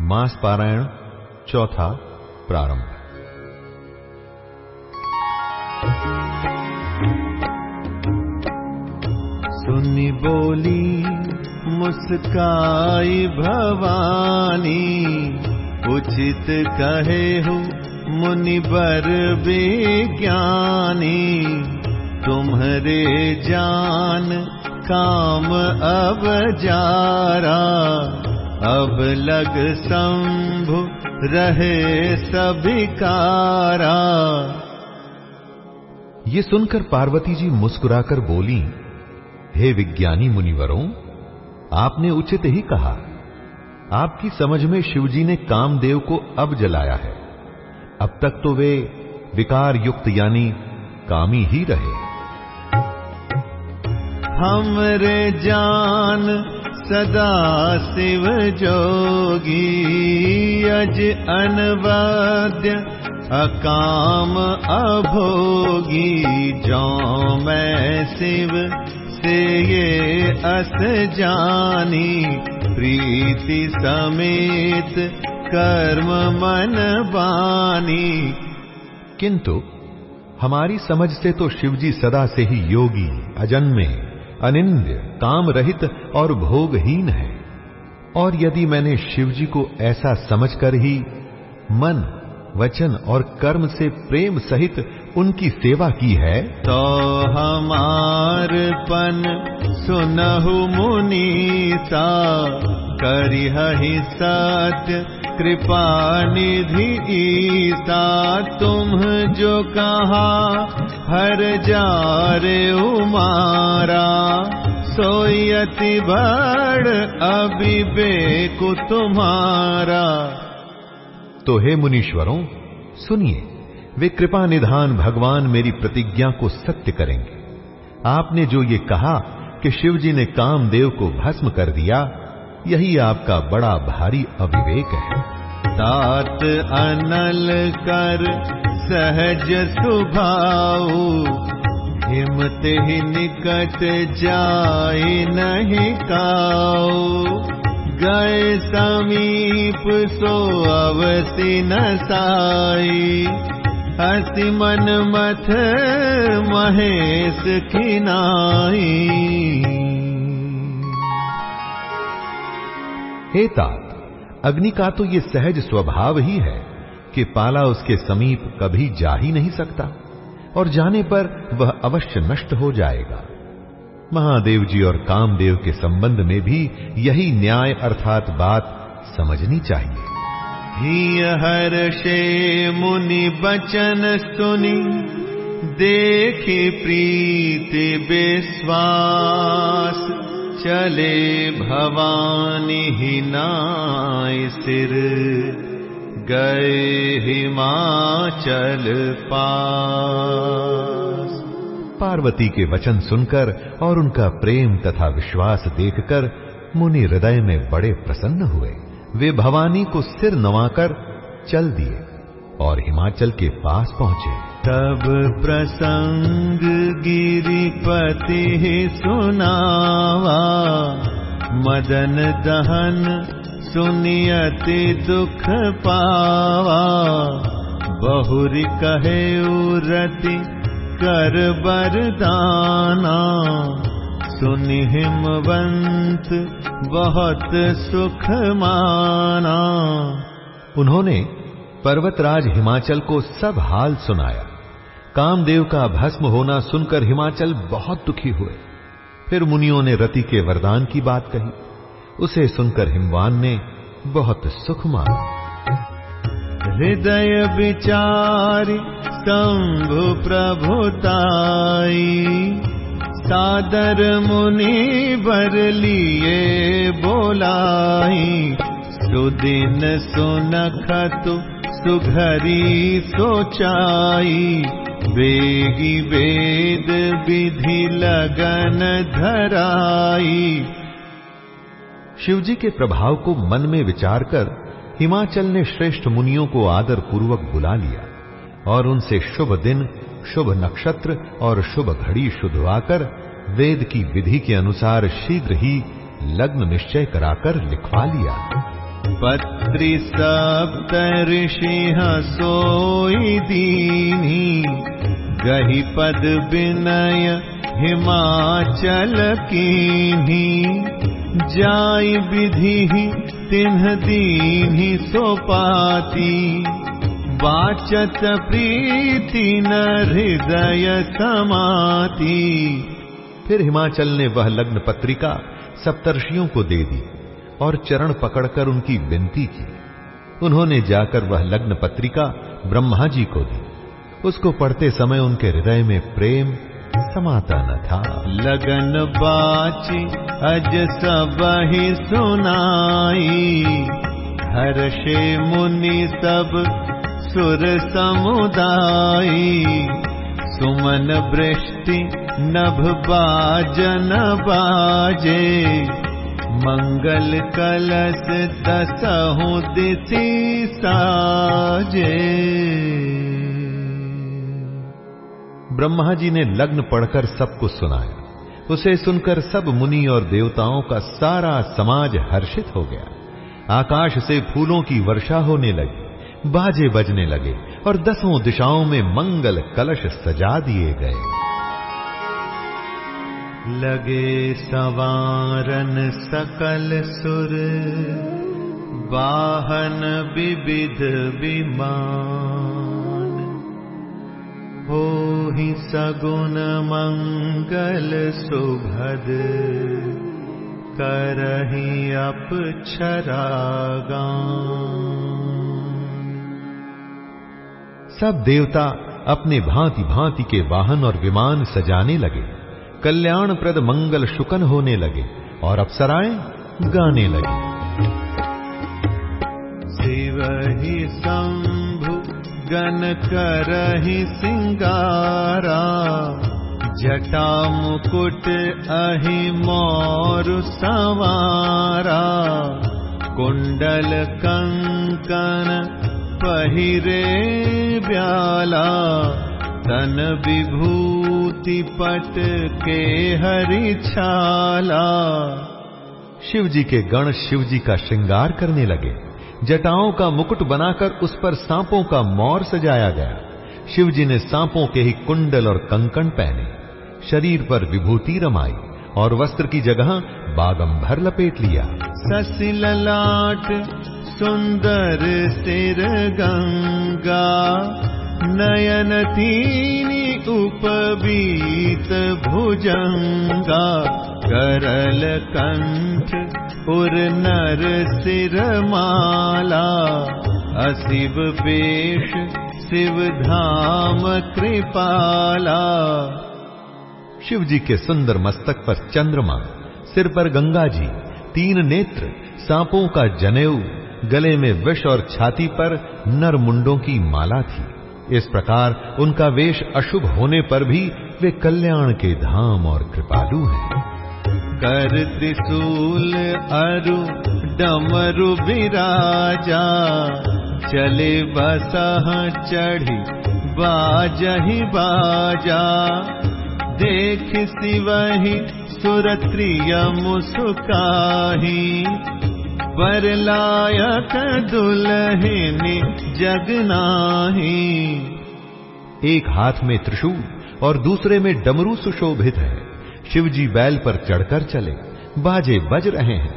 मास पारायण, चौथा प्रारंभ। सुनी बोली, मुस्काई भवानी, उचित कहे हो मुनिबर विज्ञानी, तुम्हारे जान काम अब जारा अब लग शंभु रहे सभी कारा ये सुनकर पार्वती जी मुस्कुराकर बोली हे विज्ञानी मुनिवरों आपने उचित ही कहा। आपकी समझ में शिवजी ने कामदेव को अब जलाया है। अब तक तो वे विकार युक्त यानी कामी ही रहे। हमरे जान सदा शिव जोगी। अज अनवाद्य अकाम अभोगी। जो मैं शिव से ये अस जानी। प्रीति समेत कर्म मन बानी। किंतु हमारी समझ से तो शिवजी सदा से ही योगी, अजन्मे। अनिंद्य काम रहित और भोगहीन है। और यदि मैंने शिवजी को ऐसा समझकर ही मन, वचन और कर्म से प्रेम सहित उनकी सेवा की है तो हमार पन सुनहु मुनीता करिहि सत्य कृपा निधि ईसा, तुम जो कहा, हर जारे उमारा। सोयति बड़ बेकु तुम्हारा। तो हे मुनीश्वरों, सुनिए, वे कृपा निधान भगवान मेरी प्रतिज्ञा को सत्य करेंगे। आपने जो ये कहा कि शिवजी ने कामदेव को भस्म कर दिया यही आपका बड़ा भारी अविवेक है। तात अनल कर सहज सुभाऊ हिमते ही निकट जाय नहीं काऊ। गए समीप सो अवसि न साई, हसी मन मथ महेश खिनाई हे तात, अग्नि का तो ये सहज स्वभाव ही है कि पाला उसके समीप कभी जा ही नहीं सकता और जाने पर वह अवश्य नष्ट हो जाएगा। महादेव जी और कामदेव के संबंध में भी यही न्याय अर्थात बात समझनी चाहिए। हर्षे मुनि बचन सुनी, देखी प्रीति विश्वास। चले भवानी ही नाय सिर। गए हिमाचल पास। पार्वती के वचन सुनकर और उनका प्रेम तथा विश्वास देखकर मुनि हृदय में बड़े प्रसन्न हुए। वे भवानी को सिर नवाकर चल दिए। और हिमाचल के पास पहुँचे। तब प्रसंग गिरिपति सुनावा। मदन दहन सुनियति दुख पावा। बहुरी कहे उरति कर बरदाना सुनि हिमवंत बहुत सुख माना। उन्होंने पर्वतराज हिमाचल को सब हाल सुनाया। कामदेव का भस्म होना सुनकर हिमाचल बहुत दुखी हुए। फिर मुनियों ने रति के वरदान की बात कही। उसे सुनकर हिमवान ने बहुत सुख माना। हृदय विचार शंभु प्रभुताई सादर मुनि बर लिए बोलाई, सुदिन सुनखतु सुघरी सोचाई वेगी वेद विधि लगन धराई। शिवजी के प्रभाव को मन में विचार कर हिमाचल ने श्रेष्ठ मुनियों को आदर पूर्वक बुला लिया और उनसे शुभ दिन, शुभ नक्षत्र और शुभ घड़ी शुद्धवाकर वेद की विधि के अनुसार शीघ्र ही लग्न निश्चय कराकर लिखवा लिया। पत्रि ऋषिः सोई दीनी, गही पद विनय हिमाचल की जाय विधि तिन्ह दीन्हि सोपाती, वाचत प्रीति न हृदय समाती। फिर हिमाचल ने वह लग्न पत्रिका सप्तर्षियों को दे दी। और चरण पकड़कर उनकी विनती की। उन्होंने जाकर वह लग्न पत्रिका ब्रह्मा जी को दी। उसको पढ़ते समय उनके हृदय में प्रेम, समाता न था। लगन बाची, अज सब ही सुनाई। हर्षे मुनि सब सुर समुदाई। सुमन वृष्टि नभ बाजन बाजे। मंगल कलश दसहु दिशि साजे ब्रह्मा जी ने लग्न पढ़कर सबको सुनाया। उसे सुनकर सब मुनि और देवताओं का सारा समाज हर्षित हो गया। आकाश से फूलों की वर्षा होने लगी, बाजे बजने लगे और दसों दिशाओं में मंगल कलश सजा दिए गए। लगे सवारन सकल सुर, वाहन विविध विमान। हो ही सगुन मंगल सुभद, करही अपरागा सब देवता अपने भांति भांति के वाहन और विमान सजाने लगे। कल्याणप्रद मंगल शुकन होने लगे और अप्सराएँ गाने लगे। शिव ही शंभु गन कर ही सिंगारा, जटा मुकुट अहि मोर सवारा। कुंडल कंकन पहिरे ब्याला तन विभूति पट के हरि छाला। शिव जी के गण शिव जी का श्रृंगार करने लगे। जटाओं का मुकुट बनाकर उस पर सांपों का मौर सजाया गया। शिव जी ने सांपों के ही कुंडल और कंकण पहने। शरीर पर विभूति रमाई और वस्त्र की जगह बागंभर लपेट लिया। ससी लाट, सुंदर सिर गंगा। नयन तीनी उपबीत भुजंगा, करल कंठ, उर नर सिर माला अशिव वेश, शिव धाम कृपाला। शिव जी के सुंदर मस्तक पर चंद्रमा, सिर पर गंगा जी तीन नेत्र, सांपों का जनेऊ, गले में विष और छाती पर नर मुंडों की माला थी। इस प्रकार उनका वेश अशुभ होने पर भी वे कल्याण के धाम और कृपालु हैं। कर त्रिशूल अरु, डमरु विराजा चले बसह चढ़ी बाजही बाजा। देख सिवही सुरत्रिय मुसुकाही लायक दुल्हनी जगनाही। एक हाथ में त्रिशूल और दूसरे में डमरू सुशोभित है। शिवजी बैल पर चढ़कर चले बाजे बज रहे हैं।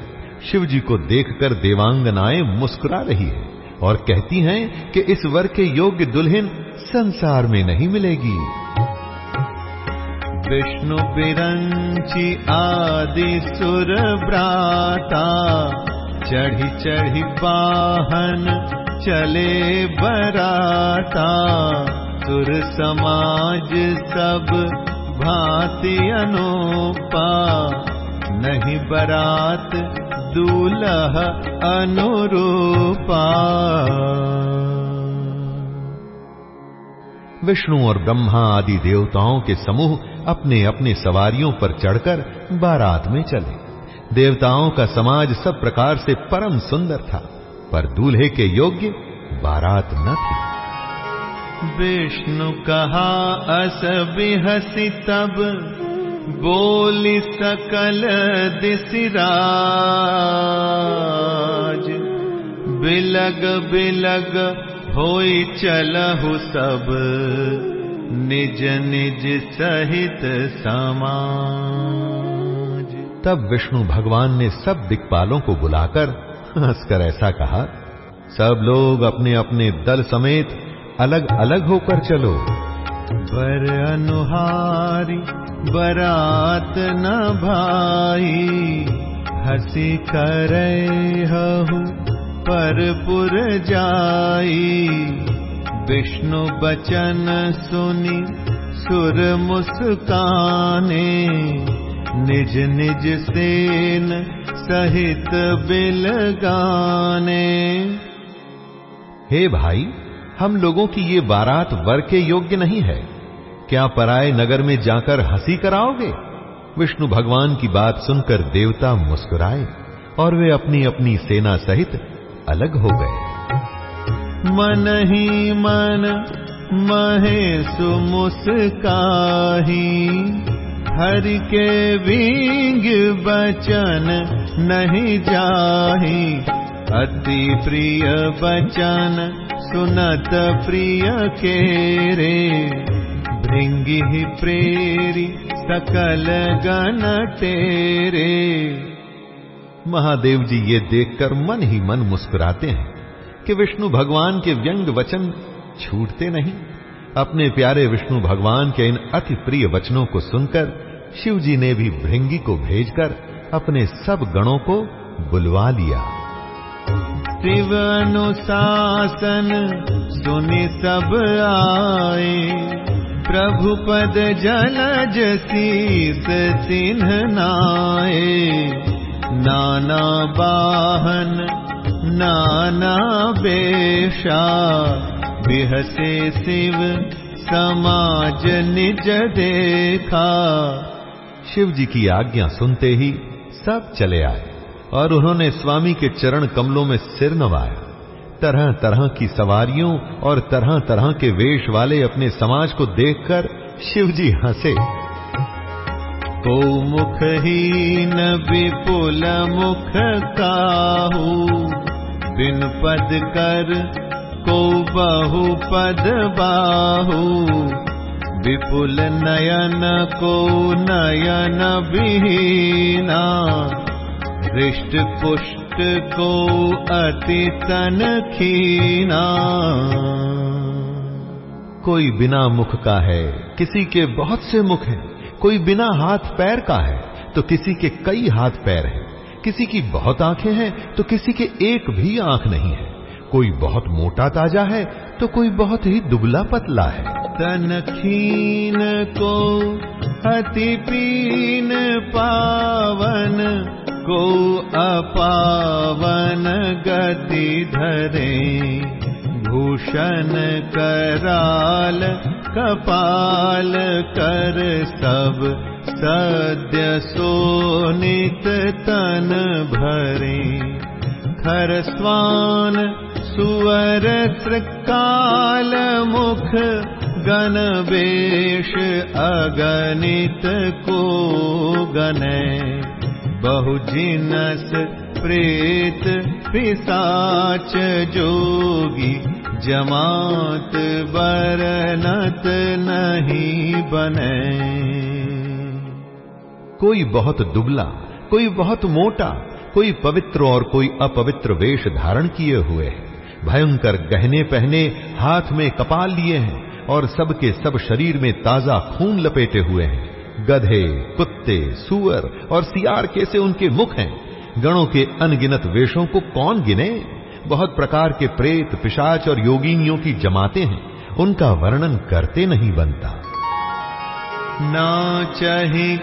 शिवजी को देखकर देवांगनाएँ मुस्कुरा रही है और कहती हैं कि इस वर के योग्य दुल्हन संसार में नहीं मिलेगी। विष्णु बिरंची आदि सुर ब्राता चढ़ी चढ़ी वाहन चले बराता। सुर समाज सब भांति अनुपा। नहीं बरात दूल्ह अनुरूपा। विष्णु और ब्रह्मा आदि देवताओं के समूह अपने अपने सवारियों पर चढ़कर बारात में चले। देवताओं का समाज सब प्रकार से परम सुंदर था, पर दूल्हे के योग्य बारात न थी। विष्णु कहा, अस बिहसी तब, बोली सकल दिशिराज बिलग बिलग होई चलहु सब, निज निज सहित समाज तब विष्णु भगवान ने सब दिक्पालों को बुलाकर, हंसकर ऐसा कहा, सब लोग अपने अपने दल समेत अलग अलग होकर चलो। बर अनुहारी, बरात न भाई, हसी करे हहु परपुर जाई। विष्णु बचन सुनी, सुर मुस्काने निज निज सेन सहित बिल गाने हे भाई, हम लोगों की ये बारात वर के योग्य नहीं है। क्या पराए नगर में जाकर हँसी कराओगे? विष्णु भगवान की बात सुनकर देवता मुस्कुराए और वे अपनी अपनी सेना सहित अलग हो गए। मन ही मन महे सुमुस्काही हरि के विंग बचन नहीं जाही। अति प्रिय बचन सुनत प्रिय के रे। भृंगी प्रेरी सकल गण तेरे। महादेव जी, ये देखकर मन ही मन मुस्कुराते हैं कि विष्णु भगवान के व्यंग वचन छूटते नहीं। अपने प्यारे विष्णु भगवान के इन अति प्रिय वचनों को सुनकर शिव जी ने भी भृंगी को भेजकर अपने सब गणों को बुलवा लिया। शिव अनुशासन सुनि सब आए प्रभु पद जलज शीस चिन्ह नाए। नाना बाहन, नाना बेशा बिहसे शिव समाज निज देखा। शिव जी की आज्ञा सुनते ही सब चले आए और उन्होंने स्वामी के चरण कमलों में सिर नवाया। तरह तरह की सवारियों और तरह तरह के वेश वाले अपने समाज को देखकर शिव जी हंसे। को मुखहीन विपुल मुख काहू बिन पद कर को बहु पद बाहू। विपुल नयन को नयन विहीना, हृष्ट पुष्ट को अति तन खीना कोई बिना मुख का है, किसी के बहुत से मुख हैं। कोई बिना हाथ पैर का है तो किसी के कई हाथ पैर हैं। किसी की बहुत आँखें हैं तो किसी के एक भी आँख नहीं है। कोई बहुत मोटा ताज़ा है तो कोई बहुत ही दुबला पतला है। तन खीन को, अति पीन पावन को, अपावन गति धरे। भूषण कराल, कपाल कर सब सद्य सोनित तन भरे। खर स्वान सुवर त्रिकाल मुख गण वेश अगणित को गने। बहु जिनस प्रेत पिसाच जोगी, जमात बरनत नहीं बने। कोई बहुत दुबला, कोई बहुत मोटा, कोई पवित्र और कोई अपवित्र वेश धारण किए हुए है। भयंकर गहने पहने, हाथ में कपाल लिए हैं और सबके सब शरीर में ताज़ा खून लपेटे हुए हैं। गधे, कुत्ते, सुअर और सियार कैसे उनके मुख हैं? गणों के अनगिनत वेशों को कौन गिने? बहुत प्रकार के प्रेत, पिशाच और योगिनियों की जमाते हैं। उनका वर्णन करते नहीं बनता। नाचहि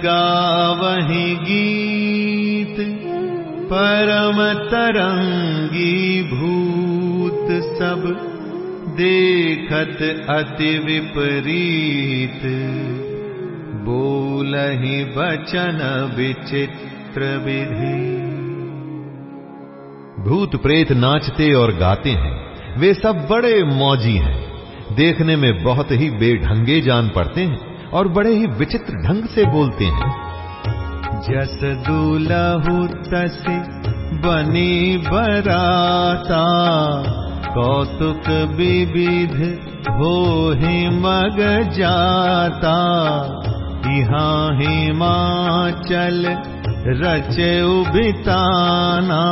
वही गीत, परम तरंगी भूत। सब देखत अति विपरीत। बोलहि बचन विचित्र विधि। भूत प्रेत नाचते और गाते हैं। वे सब बड़े मौजी हैं। देखने में बहुत ही बेढंगे जान पड़ते हैं और बड़े ही विचित्र ढंग से बोलते हैं। जस दूलहु तस बनी बराता। कौतुक विविध हो ही मग जाता। यहाँ हिमाचल रचे उबिताना।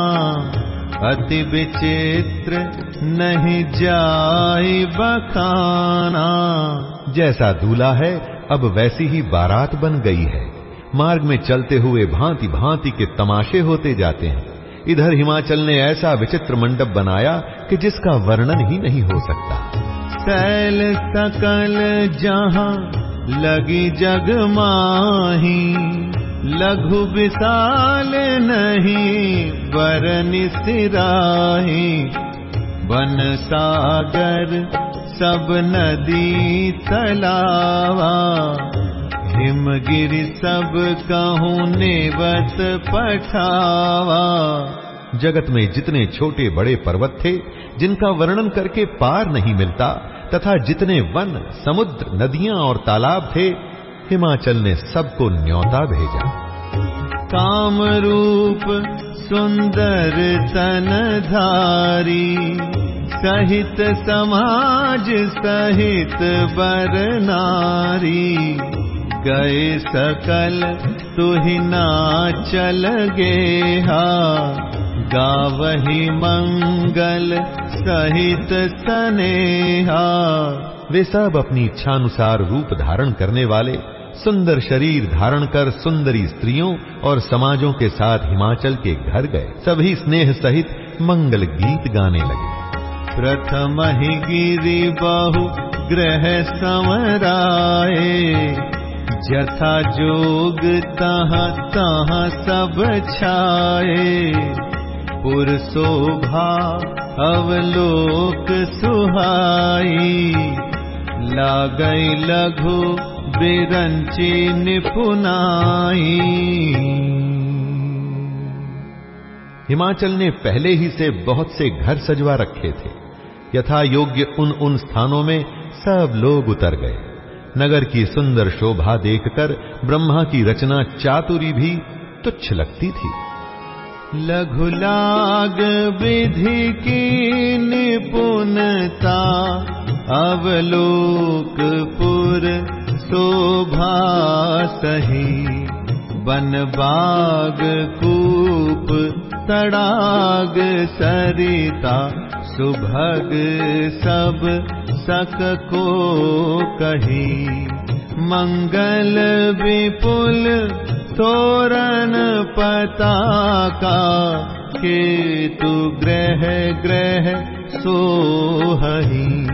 अति विचित्र नहीं जाई बखाना। जैसा दूल्हा है, अब वैसी ही बारात बन गई है। मार्ग में चलते हुए भांति भांति के तमाशे होते जाते हैं। इधर हिमाचल ने ऐसा विचित्र मंडप बनाया कि जिसका वर्णन ही नहीं हो सकता। सैल सकल जहाँ लगी जग माही, लघु विशाल नहीं बरन सिराही। बन सागर सब नदी तलावा हिमगिरि सब कहूँ नेवत पठावा। जगत में जितने छोटे बड़े पर्वत थे, जिनका वर्णन करके पार नहीं मिलता, तथा जितने वन, समुद्र, नदियाँ और तालाब थे, हिमाचल ने सबको न्योता भेजा। काम रूप सुंदर तन धारी सहित समाज सहित बर नारी। गए सकल, तुहि ना चल गे हा गावही मंगल सहित सनेहा। वे सब अपनी इच्छानुसार रूप धारण करने वाले, सुंदर शरीर धारण कर सुंदरी स्त्रियों और समाजों के साथ हिमाचल के घर गए। सभी स्नेह सहित मंगल गीत गाने लगे। प्रथम ही गिरी बहु, ग्रह समराए जथा जोग तह तह सब छाए। पुर शोभा अवलोक सुहाई। लागई लघु बिरंची निपुनाई। हिमाचल ने पहले ही से बहुत से घर सजवा रखे थे। यथा योग्य उन उन स्थानों में सब लोग उतर गए। नगर की सुंदर शोभा देखकर ब्रह्मा की रचना चातुरी भी तुच्छ लगती थी। लघु लाग विधि की निपुणता अवलोकपुर शोभा सही। बन बाग कूप तड़ाग सरिता सुभग सब सक को कही। मंगल विपुल तोरण पताका। केतु ग्रह ग्रह सोहही।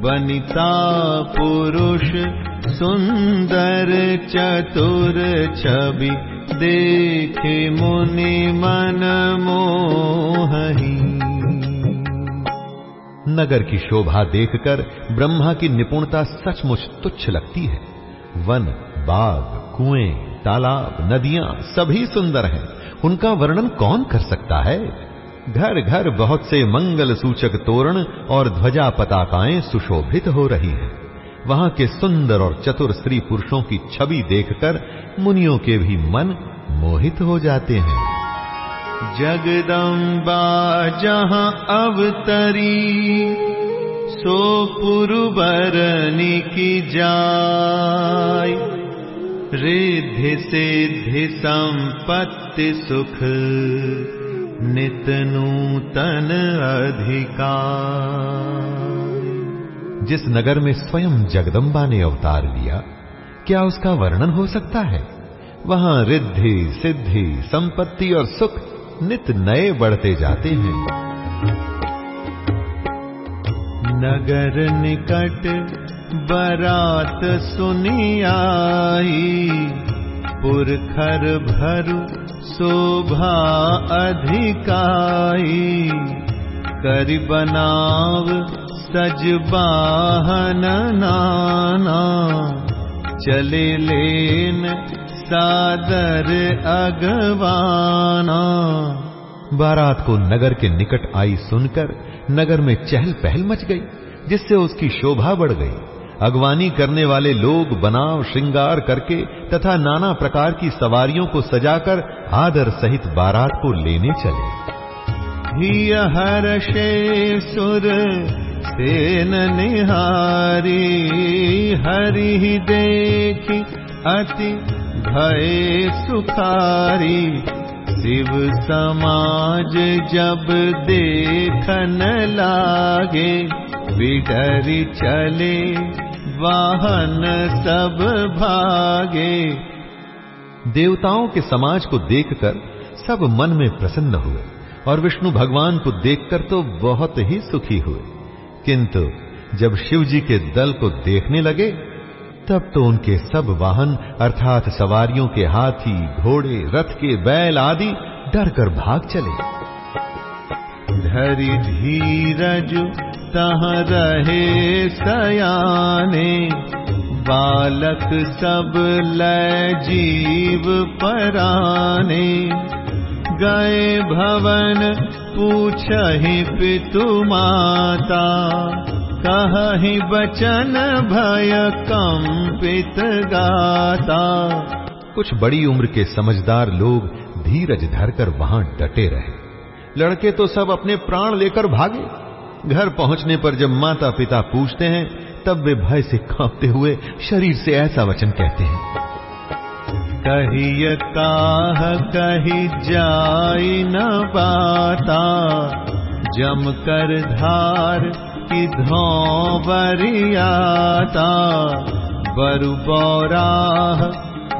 बनिता पुरुष सुंदर चतुर छवि। देखे मुनि मन मोहही नगर की शोभा देखकर ब्रह्मा की निपुणता सचमुच तुच्छ लगती है। वन, बाग, कुएँ, तालाब, नदियाँ सभी सुंदर हैं। उनका वर्णन कौन कर सकता है? घर घर बहुत से मंगल सूचक तोरण और ध्वजा पताकाएँ सुशोभित हो रही हैं। वहाँ के सुंदर और चतुर स्त्री पुरुषों की छवि देखकर मुनियों के भी मन मोहित हो जाते हैं। जगदम्बा जहाँ अवतरी, सो पुरबरनी की जाय। रिद्धि सिद्धि संपत्ति सुख, नित नूतन अधिकार। जिस नगर में स्वयं जगदम्बा ने अवतार लिया, क्या उसका वर्णन हो सकता है? वहाँ रिद्धि सिद्धि संपत्ति और सुख नित नए बढ़ते जाते हैं। नगर निकट बरात सुनी आई, पुरखर भरु शोभा अधिकाई। कर बनाव सज बाहन नाना, चले लेन सादर अगवाना। बारात को नगर के निकट आई सुनकर नगर में चहल पहल मच गई, जिससे उसकी शोभा बढ़ गई। अगवानी करने वाले लोग बनाव श्रृंगार करके तथा नाना प्रकार की सवारियों को सजाकर आदर सहित बारात को लेने चले। हिय हर्षे सुर सेन निहारी, हरि देखी अति भय सुखारी। शिव समाज जब देखन लागे बिडरी चले वाहन सब भागे। देवताओं के समाज को देखकर सब मन में प्रसन्न हुए और विष्णु भगवान को देखकर तो बहुत ही सुखी हुए। किंतु जब शिव जी के दल को देखने लगे तब तो उनके सब वाहन, अर्थात सवारियों के हाथी, घोड़े, रथ के बैल आदि डर कर भाग चले। धरि धीरज तह रहे सयाने, बालक सब लय जीव पराने। गए भवन पूछहि पितु माता कहि बचन भय कंपित गाता। कुछ बड़ी उम्र के समझदार लोग धीरज धरकर वहाँ डटे रहे। लड़के तो सब अपने प्राण लेकर भागे। घर पहुँचने पर जब माता पिता पूछते हैं तब वे भय से कांपते हुए शरीर से ऐसा वचन कहते हैं। कहिय काह कही जाई न बाता। जम कर धार की धोबरियाता बरु बौराह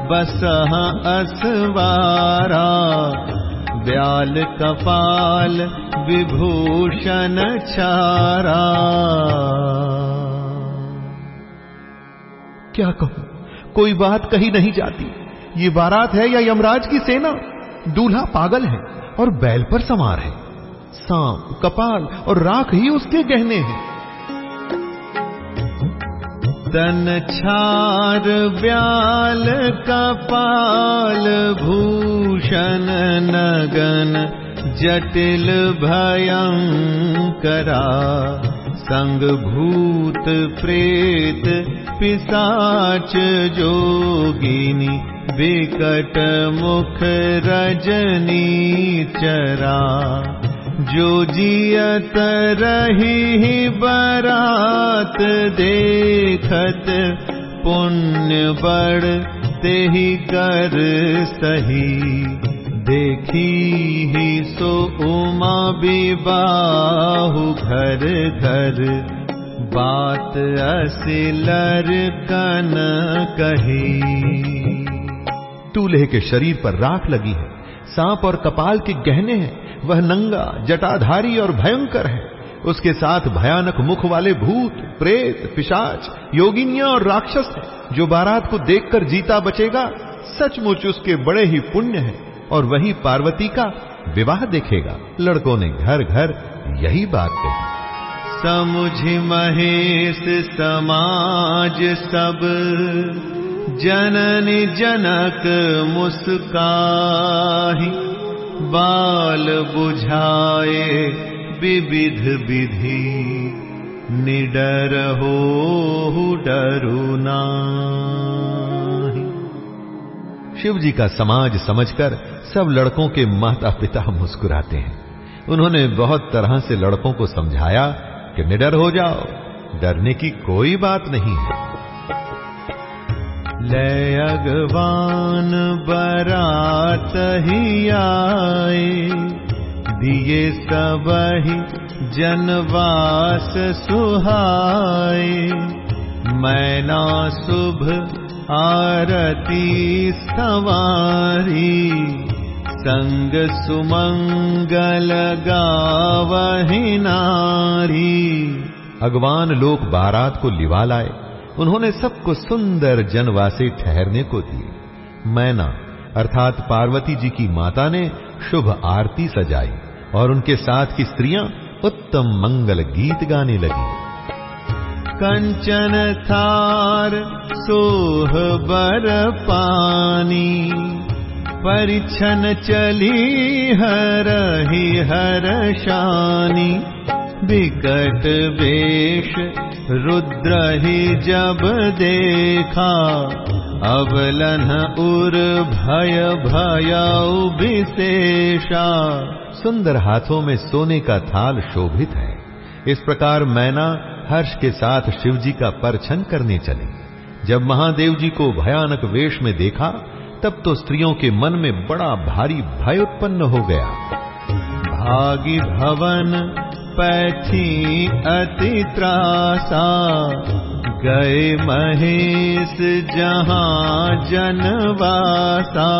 बसह असवारा। ब्याल कपाल, विभूषण चारा। क्या कहूँ? कोई बात कही नहीं जाती। ये बारात है या यमराज की सेना? दूल्हा पागल है और बैल पर सवार है। सांप, कपाल और राख ही उसके गहने हैं। तन छार व्याल कपाल भूषण नगन जटिल भयं करा संग भूत प्रेत पिसाच जोगिनी, विकट मुख रजनी चरा। जो जियत रही बरात देखत, पुण्य बड़ ते ही कर सही। देखी ही सो उमा विबाहु घर घर। बात असिलर कन कही। दूल्हे के शरीर पर राख लगी है। सांप और कपाल के गहने हैं। वह नंगा, जटाधारी और भयंकर है। उसके साथ भयानक मुख वाले भूत, प्रेत, पिशाच, योगिनियाँ और राक्षस है, जो बारात को देखकर जीता बचेगा। सचमुच उसके बड़े ही पुण्य है और वही पार्वती का विवाह देखेगा। लड़कों ने घर घर यही बात कही। समुझ महेश समाज सब। जनन जनक मुस्काही, बाल बुझाए विविध विधि, निडर हो डरुना शिव जी का समाज समझकर सब लड़कों के माता पिता मुस्कुराते हैं। उन्होंने बहुत तरह से लड़कों को समझाया कि निडर हो जाओ, डरने की कोई बात नहीं है। ले अगवान बरात ही आए दिए सब ही जनवास सुहाए मैना शुभ आरती सवारी। संग सुमंगल गावही नारी। भगवान लोक बारात को लिवा लाए उन्होंने सबको सुंदर जनवासे ठहरने को दिए। मैना, अर्थात पार्वती जी की माता ने शुभ आरती सजाई और उनके साथ की स्त्रियाँ उत्तम मंगल गीत गाने लगी। कंचन थार, सोह बर पानी, परिछन चली हर ही हर शानी। विकट वेश रुद्र ही जब देखा, अवलन उर भय भय विशेषा। सुंदर हाथों में सोने का थाल शोभित है। इस प्रकार मैना हर्ष के साथ शिवजी का परछन करने चले। जब महादेव जी को भयानक वेश में देखा, तब तो स्त्रियों के मन में बड़ा भारी भय उत्पन्न हो गया। भागी भवन पैथी अति त्रासा, गए महेश जहाँ जनवासा।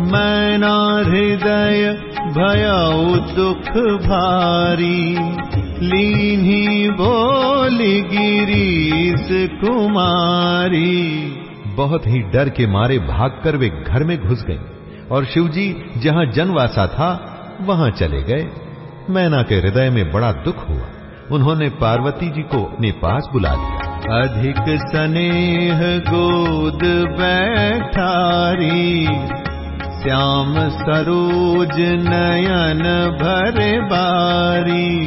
मैना हृदय भय दुख भारी लीनी बोली गिरीश कुमारी। बहुत ही डर के मारे भागकर वे घर में घुस गए और शिवजी जहाँ जनवासा था, वहाँ चले गए। मैना के हृदय में बड़ा दुख हुआ। उन्होंने पार्वती जी को अपने पास बुला लिया। अधिक स्नेह गोद बैठारी, श्याम सरोज नयन भरे बारी।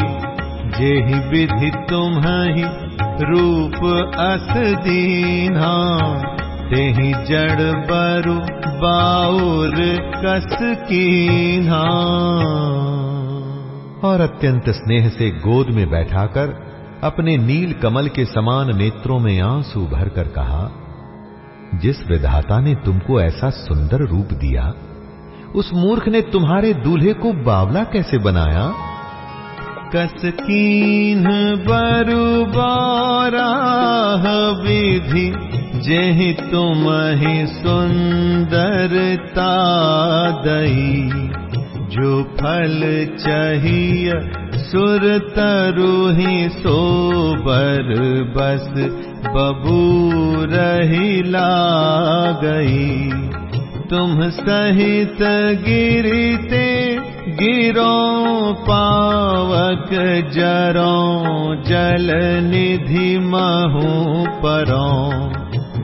जेहि विधि तुम्हि रूप अस दीना तेहि जड़ बरु बाउर कस कीन्हा। और अत्यंत स्नेह से गोद में बैठाकर अपने नील कमल के समान नेत्रों में आँसू भरकर कहा, जिस विधाता ने तुमको ऐसा सुंदर रूप दिया, उस मूर्ख ने तुम्हारे दूल्हे को बावला कैसे बनाया? कसकीन बरु बाराह विधि, जेहि तुम सुंदरता दई। जो फल चाहिए, सुर तरु ही सोबर बस, बबू रही गई तुम सहित गिरते, गिरो पावक जरो, जल निधि महू परो।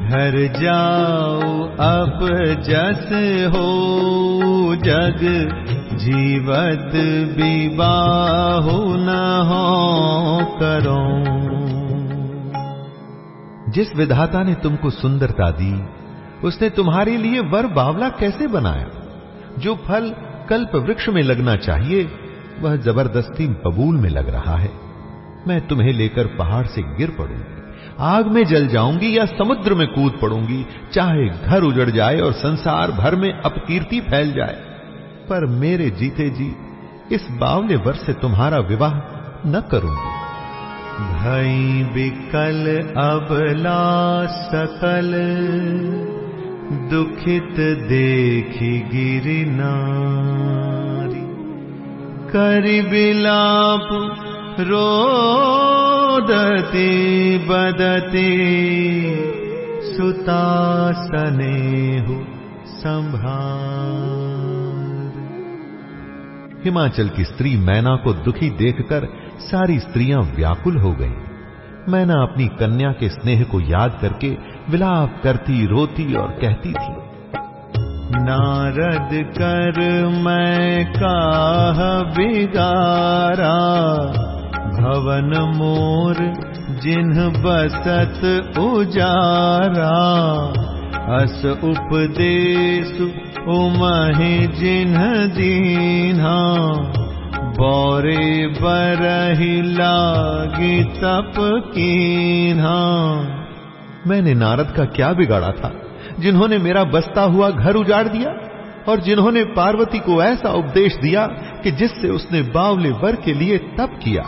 घर जाओ, अब जस हो जग जीवत विवाह न हो करो। जिस विधाता ने तुमको सुंदरता दी, उसने तुम्हारे लिए वर बावला कैसे बनाया? जो फल कल्प वृक्ष में लगना चाहिए, वह ज़बरदस्ती बबूल में लग रहा है। मैं तुम्हें लेकर पहाड़ से गिर पड़ूँगी, आग में जल जाऊँगी या समुद्र में कूद पड़ूँगी, चाहे घर उजड़ जाए और संसार भर में अपकीर्ति फैल जाए। पर मेरे जीते जी, इस बावले वर्ष से तुम्हारा विवाह न करूँगी। भई बिकल अबला सकल, दुखित देखी गिरी नारी। करि बिलाप रोदती सुता सने हो संभार। हिमाचल की स्त्री मैना को दुखी देखकर सारी स्त्रियाँ व्याकुल हो गईं। मैना अपनी कन्या के स्नेह को याद करके विलाप करती, रोती और कहती थी, नारद कर मैं काह बिगारा, भवन मोर जिन्ह बसत उजारा अस उपदेश उमहि जिन्ह दीन्हा बौरे बरहि लागी तप कीन्हा। मैंने नारद का क्या बिगाड़ा था, जिन्होंने मेरा बसता हुआ घर उजाड़ दिया, और जिन्होंने पार्वती को ऐसा उपदेश दिया कि जिससे उसने बावले वर के लिए तप किया।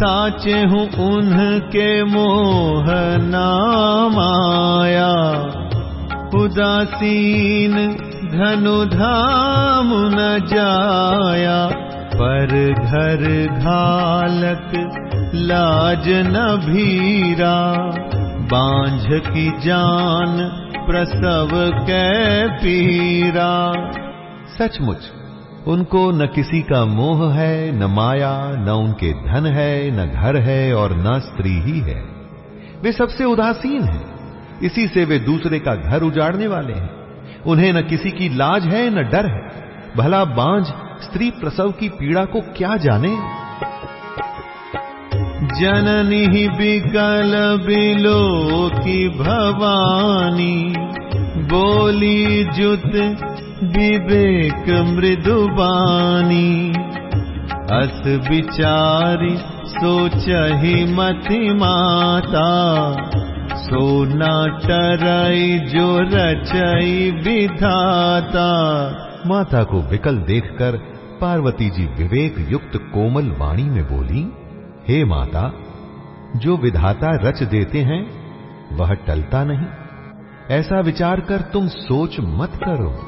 साचे हूँ उनके मोह नामाया। उदासीन धनु धाम न जाया। पर घर घालक लाज न भीरा। बांझ की जान प्रसव कै पीरा। सचमुच उनको न किसी का मोह है, न माया, न उनके धन है, न घर है और न स्त्री ही है। वे सबसे उदासीन हैं। इसी से वे दूसरे का घर उजाड़ने वाले हैं। उन्हें न किसी की लाज है, न डर है। भला बांझ स्त्री प्रसव की पीड़ा को क्या जाने? जननी बिकल बिलो की भवानी, बोली जुत विवेक मृदुबानी अस विचारी सोचहि मति माता। सोना टरई जो रचई विधाता। माता को विकल देखकर पार्वती जी विवेक युक्त कोमल वाणी में बोली, हे माता, जो विधाता रच देते हैं, वह टलता नहीं। ऐसा विचार कर तुम सोच मत करो।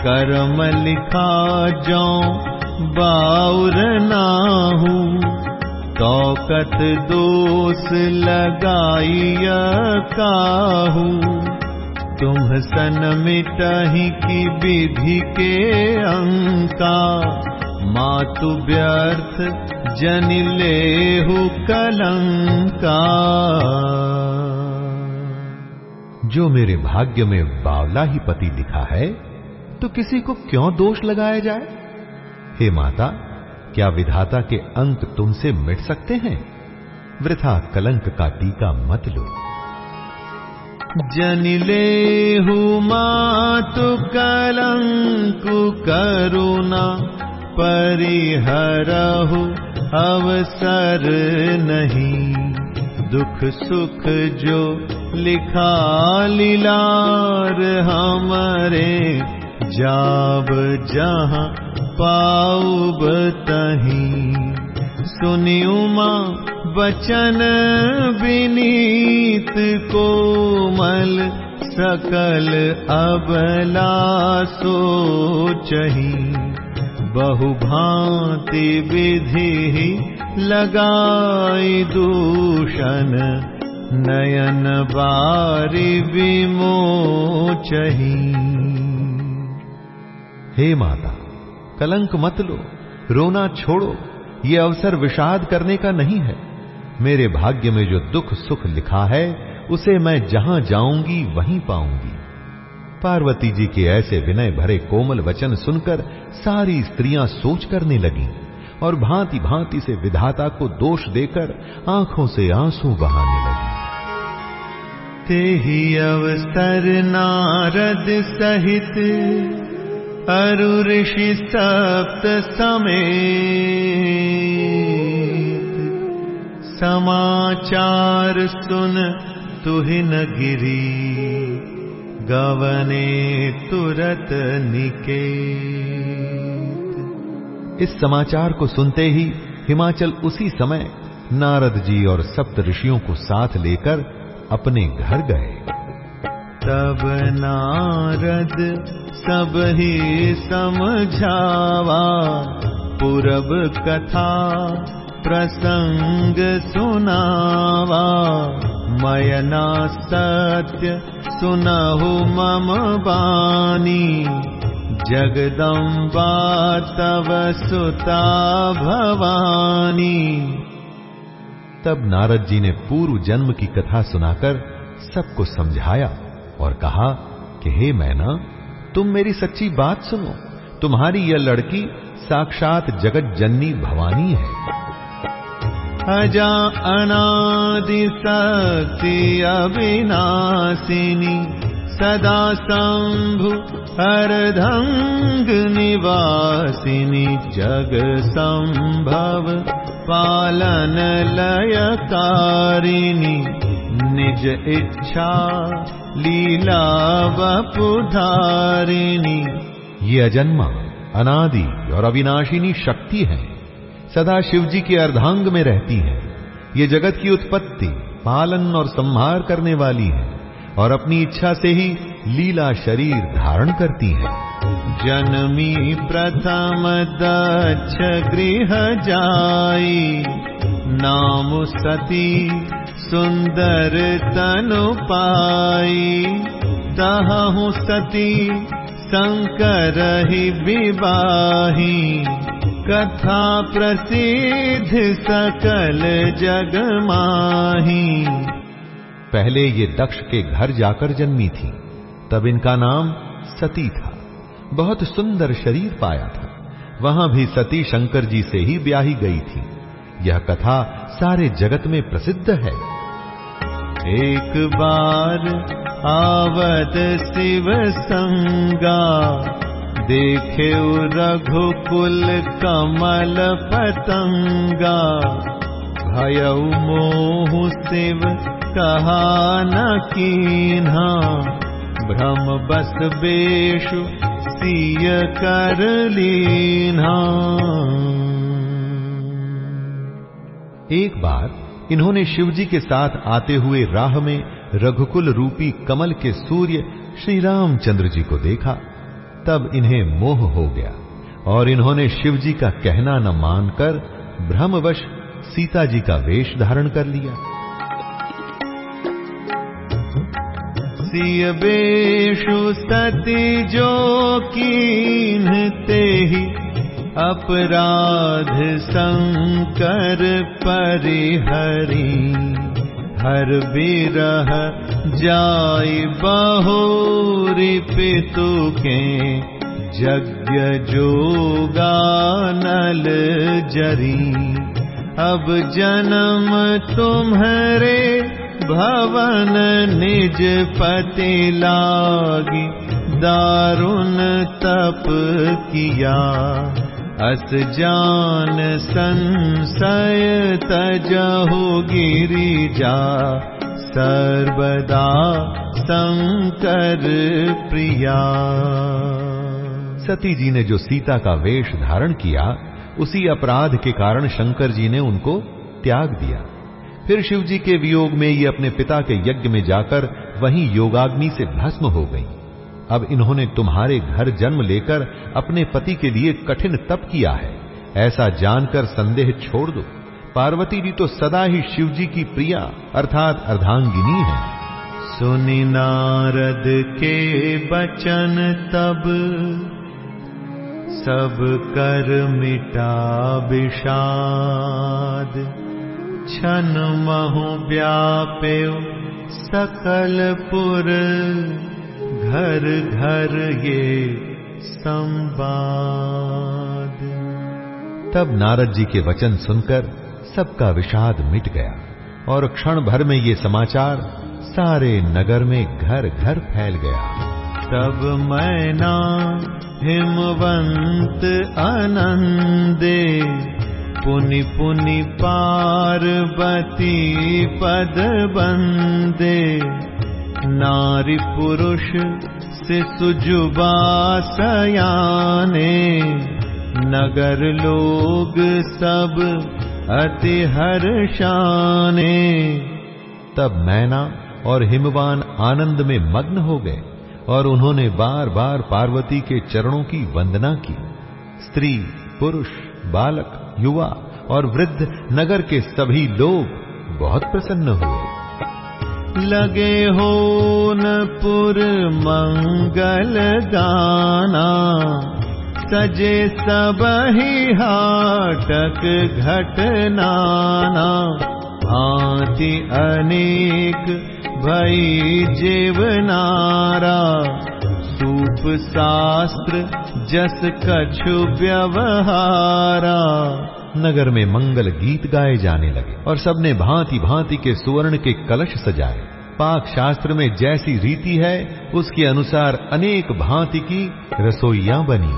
कर्म लिखा जो बाउर नाहू। तो कत दोष लगाई काहू तुम सन मिटही की विधि के अंका। मातु व्यर्थ जन लेहु कलंका। जो मेरे भाग्य में बावला ही पति लिखा है तो किसी को क्यों दोष लगाया जाए? हे माता, क्या विधाता के अंक तुमसे मिट सकते हैं? वृथा कलंक का टीका मत लो। जनिले मातु कलंकु करुणा, परिहरहु अवसर नहीं। दुख सुख जो लिखा लीलार हमारे जाब जहां पाऊब सुनियु मां बचन विनीत कोमल सकल अबला सोचही। बहु भांति विधि लगाई दूषण नयन बारी विमोचही हे माता, कलंक मत लो, रोना छोड़ो, ये अवसर विषाद करने का नहीं है। मेरे भाग्य में जो दुख सुख लिखा है, उसे मैं जहाँ जाऊँगी, वहीं पाऊँगी। पार्वती जी के ऐसे विनय भरे कोमल वचन सुनकर सारी स्त्रियाँ सोच करने लगी और भांति भांति से विधाता को दोष देकर आँखों से आँसू बहाने लगी। ते ही अवसर नारद सहित अरु ऋषि सप्त समेत। समाचार सुन तुहिन गिरी। गवने तुरत निके इस समाचार को सुनते ही हिमाचल उसी समय नारद जी और सप्त ऋषियों को साथ लेकर अपने घर गए। तब नारद सब ही समझावा, पूरब कथा, प्रसंग सुनावा। मयना सत्य सुनहु मम बानी, जगदम्बा तव सुता भवानी। तब नारद जी ने पूर्व जन्म की कथा सुनाकर सबको समझाया और कहा कि, हे मैना तुम मेरी सच्ची बात सुनो। तुम्हारी यह लड़की साक्षात जगत जननी भवानी है। अजा अनादि शक्ति अविनाशिनी, सदा शंभु हरधंग निवासिनी, जग संभव पालन लयकारिणी, निज इच्छा लीला ये अजन्मा, अनादि और अविनाशिनी शक्ति है। सदा शिव जी के अर्धांग में रहती है। ये जगत की उत्पत्ति, पालन और संहार करने वाली है। और अपनी इच्छा से ही लीला शरीर धारण करती है। जन्मी प्रथम दक्ष गृह जाई। नाम सती सुंदर तनु पाई। तहु सती शंकर ही विवाही। कथा प्रसिद्ध सकल जग माही। पहले ये दक्ष के घर जाकर जन्मी थी। तब इनका नाम सती था। बहुत सुंदर शरीर पाया था। वहाँ भी सती शंकर जी से ही ब्याही गई थी। यह कथा सारे जगत में प्रसिद्ध है। एक बार आवत शिव संगा, देखे रघुकुल कमल पतंगा। भय मोह शिव कहा न कीन्हा भ्रम बस बेशु सिय कर लीना एक बार इन्होंने शिवजी के साथ आते हुए राह में रघुकुल रूपी कमल के सूर्य श्री रामचंद्र जी को देखा, तब इन्हें मोह हो गया और इन्होंने शिवजी का कहना न मानकर भ्रमवश सीता जी का वेश धारण कर लिया। सिय बेशु सती जो कीन्हते ही अपराध संकर परिहरी। हर बिरह जाय बहोरी पितु के यज्ञ जोगानल जरी। अब जन्म तुम्हारे भवन निज पति लागी, दारुण तप किया। अस जान संशय तजहो गिरी जा सर्वदा शंकर प्रिया। सती जी ने जो सीता का वेश धारण किया, उसी अपराध के कारण शंकर जी ने उनको त्याग दिया। फिर शिव जी के वियोग में ये अपने पिता के यज्ञ में जाकर वहीं योगाग्नि से भस्म हो गई। अब इन्होंने तुम्हारे घर जन्म लेकर अपने पति के लिए कठिन तप किया है। ऐसा जानकर संदेह छोड़ दो। पार्वती जी तो सदा ही शिव जी की प्रिया, अर्थात अर्धांगिनी है। सुनि नारद के बचन तब, सब कर मिटा विषाद। छन महु व्यापे सकल पुर। घर घर ये संवाद। तब नारद जी के वचन सुनकर सबका विषाद मिट गया और क्षण भर में ये समाचार सारे नगर में घर घर फैल गया। तब मैना हिमवंत आनंदे पुनि पुनि पार्वती पद बंदे नारी पुरुष से सुजुबा सयाने। नगर लोग सब अति हर हर्षाने। तब मैना और हिमवान आनंद में मग्न हो गए और उन्होंने बार बार पार्वती के चरणों की वंदना की। स्त्री, पुरुष, बालक युवा और वृद्ध नगर के सभी लोग बहुत प्रसन्न हुए। लगे हो न पुर मंगल गाना सजे सब ही हाटक घटनाना भांति अनेक भई जीवनारा सूप शास्त्र जस कछु व्यवहारा। नगर में मंगल गीत गाए जाने लगे और सबने भांति भांति के सुवर्ण के कलश सजाए। पाक शास्त्र में जैसी रीति है उसके अनुसार अनेक भांति की रसोईयां बनी।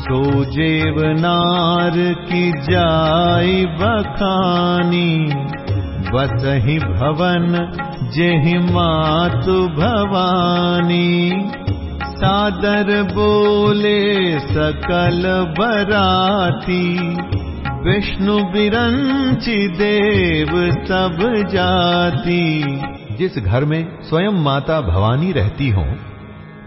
सो जेवनार की जाई बखानी बसही भवन जेहि मातु भवानी। सादर बोले सकल बराती। विष्णु बिरंची देव सब जाति। जिस घर में स्वयं माता भवानी रहती हो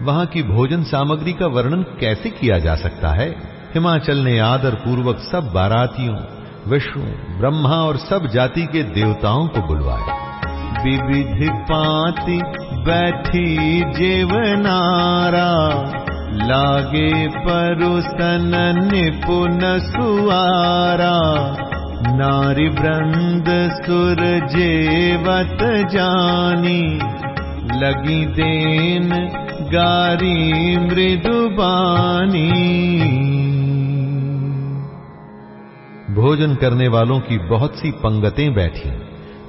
वहाँ की भोजन सामग्री का वर्णन कैसे किया जा सकता है? हिमाचल ने आदर पूर्वक सब बारातियों विष्णु ब्रह्मा और सब जाति के देवताओं को बुलवाया। विविध पाति बैठी जेवनारा, लागे परुसन निपुन सुआरा। नारी वृंद सुर जेवत जानी, लगी देन गारी मृदुबानी भोजन करने वालों की बहुत सी पंगतें बैठी,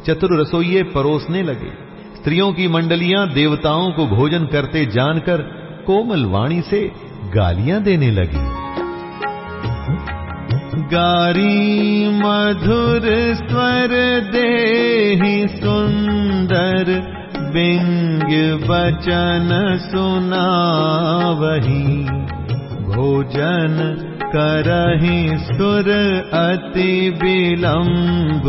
चतुर रसोइये परोसने लगे। स्त्रियों की मंडलियाँ देवताओं को भोजन करते जानकर कोमल वाणी से गालियाँ देने लगी। गारी मधुर स्वर दे सुंदर, बिंग बचन सुना वही भोजन करही सुर अति विलंब,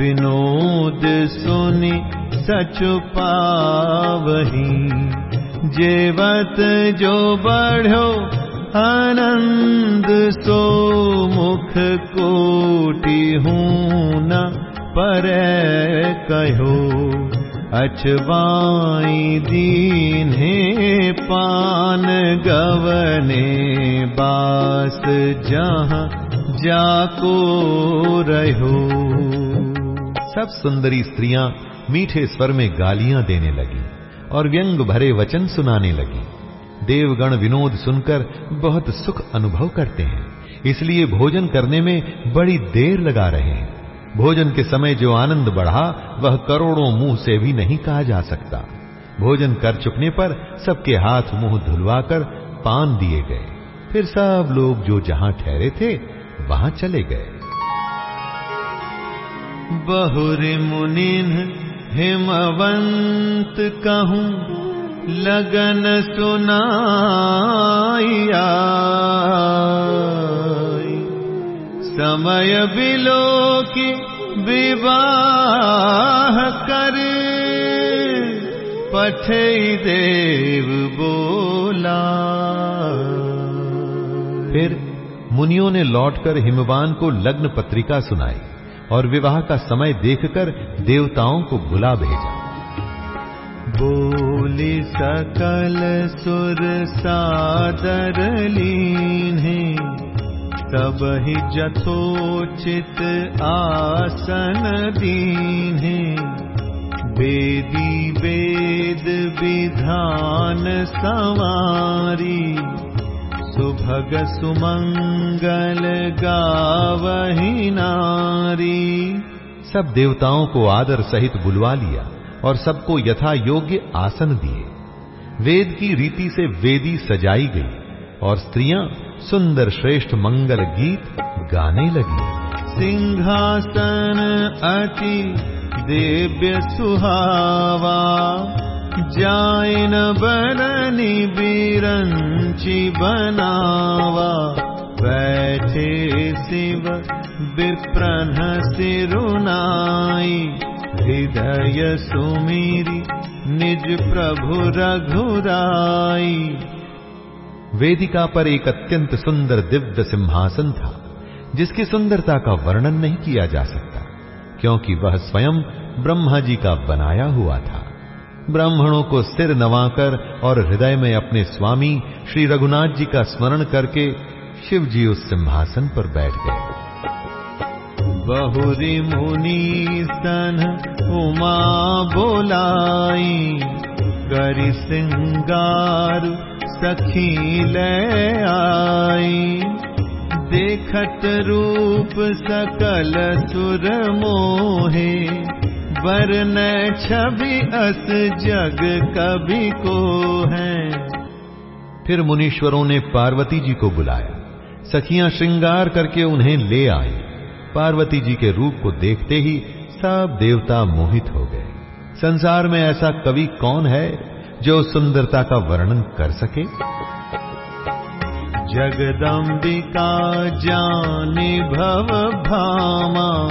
विनोद सुनि सच पावही जेवत जो बढ़ो, आनंद सो मुख कोटि हूँ न पर कहो अचवाई दीन्हे पान गवने बास जहाँ जाको रहो। सब सुंदरी स्त्रियाँ मीठे स्वर में गालियाँ देने लगी और व्यंग भरे वचन सुनाने लगी। देवगण विनोद सुनकर बहुत सुख अनुभव करते हैं, इसलिए भोजन करने में बड़ी देर लगा रहे हैं। भोजन के समय जो आनंद बढ़ा, वह करोड़ों मुँह से भी नहीं कहा जा सकता। भोजन कर चुकने पर सबके हाथ मुँह धुलवाकर पान दिए गए। फिर सब लोग जो जहाँ ठहरे थे, वहाँ चले गए। बहुरे मुनिन हिमवंत कहूँ, लगन सुनाइया। समय बिलो की विवाह कर पठे देव बोला। फिर मुनियों ने लौटकर हिमवान को लग्न पत्रिका सुनाई। और विवाह का समय देखकर देवताओं को बुला भेजा। बोली सकल सुर सादर लीन तब ही जथोचित आसन दीन वेदी वेद विधान सवारी सुभग सुमंगल गावही नारी। सब देवताओं को आदर सहित बुलवा लिया और सबको यथा योग्य आसन दिए। वेद की रीति से वेदी सजाई गई और स्त्रियाँ सुंदर श्रेष्ठ मंगल गीत गाने लगी। सिंहासन अति दिव्य सुहावा। जाइन बरनी बिरंची बनावा, बैठे शिव विप्रन सिरुनाई। हृदय सुमीरी निज प्रभु रघुराई। वेदिका पर एक अत्यंत सुंदर दिव्य सिंहासन था, जिसकी सुंदरता का वर्णन नहीं किया जा सकता, क्योंकि वह स्वयं ब्रह्मा जी का बनाया हुआ था। ब्राह्मणों को सिर नवाकर और हृदय में अपने स्वामी श्री रघुनाथ जी का स्मरण करके शिव जी उस सिंहासन पर बैठ गए। बहुरी मुनि सन उमा बोलाई, करी सिंगार सखी ले आई। देखत रूप सकल सुर मोहे वर्ण छवि अस जग कभी को है। फिर मुनीश्वरों ने पार्वती जी को बुलाया। सखियाँ श्रृंगार करके उन्हें ले आई। पार्वती जी के रूप को देखते ही सब देवता मोहित हो गए। संसार में ऐसा कवि कौन है जो सुंदरता का वर्णन कर सके? जगदम्बिका जाने भव भामा।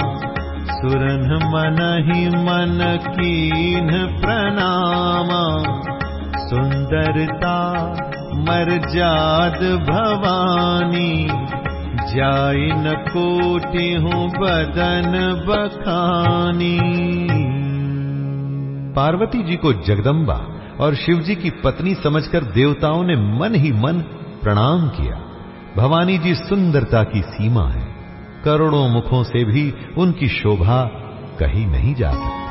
सुरन मन ही मन कीन प्रणामा। सुंदरता मरजाद भवानी। जाई न कोटि हूँ बदन बखानी। पार्वती जी को जगदम्बा और शिव जी की पत्नी समझकर देवताओं ने मन ही मन प्रणाम किया। भवानी जी सुंदरता की सीमा है। करोड़ों मुखों से भी उनकी शोभा कही नहीं जा सकती।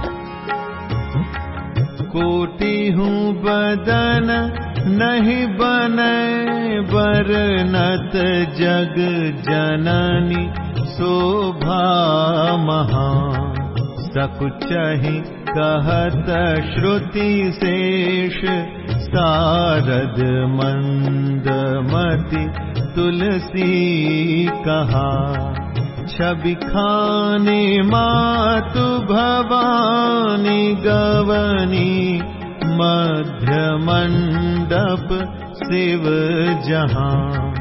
कोटि हूँ बदन नहीं बने, बरनत जग जननी, शोभा महा सकुचहि कहत श्रुति शेष, सारद मन्दमति तुलसी कहा। छवि खाने मातु भवानी गवनी मध्य मण्डप शिव जहाँ।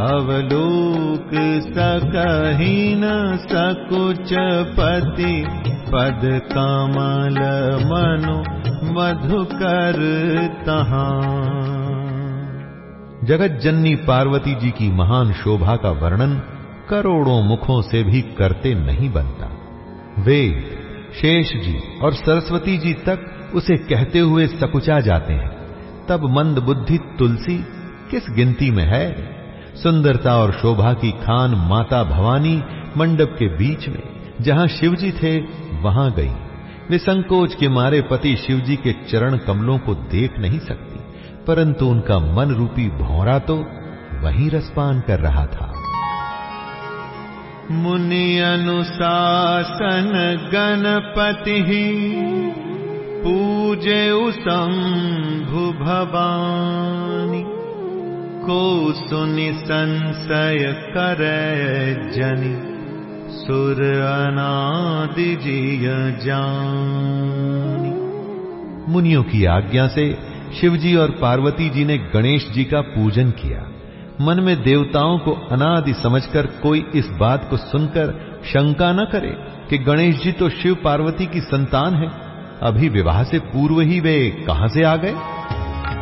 अवलोक सकहीन सकुच पति पद कमल मनु मधुकर जगत जननी पार्वती जी की महान शोभा का वर्णन करोड़ों मुखों से भी करते नहीं बनता। वेद, शेष जी और सरस्वती जी तक उसे कहते हुए सकुचा जाते हैं। तब मंद बुद्धि तुलसी किस गिनती में है? सुंदरता और शोभा की खान माता भवानी मंडप के बीच में, जहाँ शिवजी थे, वहाँ गई। वे संकोच के मारे पति शिवजी के चरण कमलों को देख नहीं सकती, परंतु उनका मन रूपी भौरा तो वहीं रसपान कर रहा था। मुनि अनुशासन गणपति पूजे शंभु भवानी। को सुनि संशय कर जनि। सुर अनादि जिय जानी। मुनियों की आज्ञा से शिवजी और पार्वती जी ने गणेश जी का पूजन किया। मन में देवताओं को अनादि समझकर कोई इस बात को सुनकर शंका न करे कि गणेश जी तो शिव पार्वती की संतान है। अभी विवाह से पूर्व ही वे कहाँ से आ गए?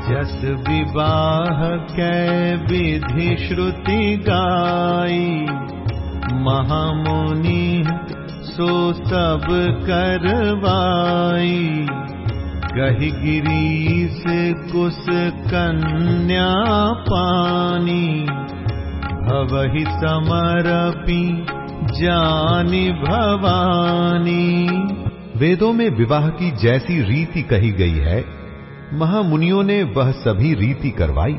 जस विवाह कै विधि श्रुति गाई, महामुनि सो सब करवाई। गही से कुश कन्या पानी, भवहि समरपी जानी भवानी। वेदों में विवाह की जैसी रीति कही गई है, महामुनियों ने वह सभी रीति करवाई।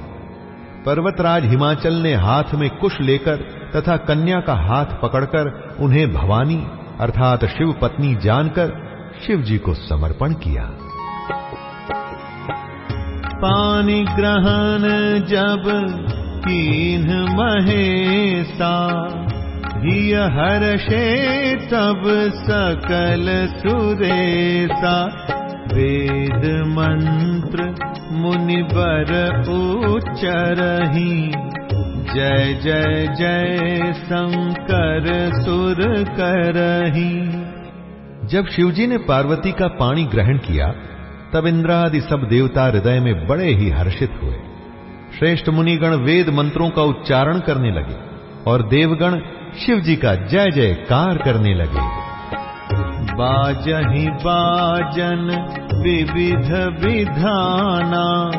पर्वतराज हिमाचल ने हाथ में कुश लेकर तथा कन्या का हाथ पकड़कर उन्हें भवानी, अर्थात शिव पत्नी जानकर शिव जी को समर्पण किया। पानी ग्रहण जब कीन महेशा हिय हर्षे तब सकल सुरेशा वेद मंत्र मुनि मुनिबर उच्चरही, जय जय जय शंकर सुर करही। जब शिवजी ने पार्वती का पानी ग्रहण किया तब इंद्रादि सब देवता हृदय में बड़े ही हर्षित हुए। श्रेष्ठ मुनिगण वेद मंत्रों का उच्चारण करने लगे और देवगण शिव जी का जय जयकार करने लगे। बाजही बाजन विविध विधाना,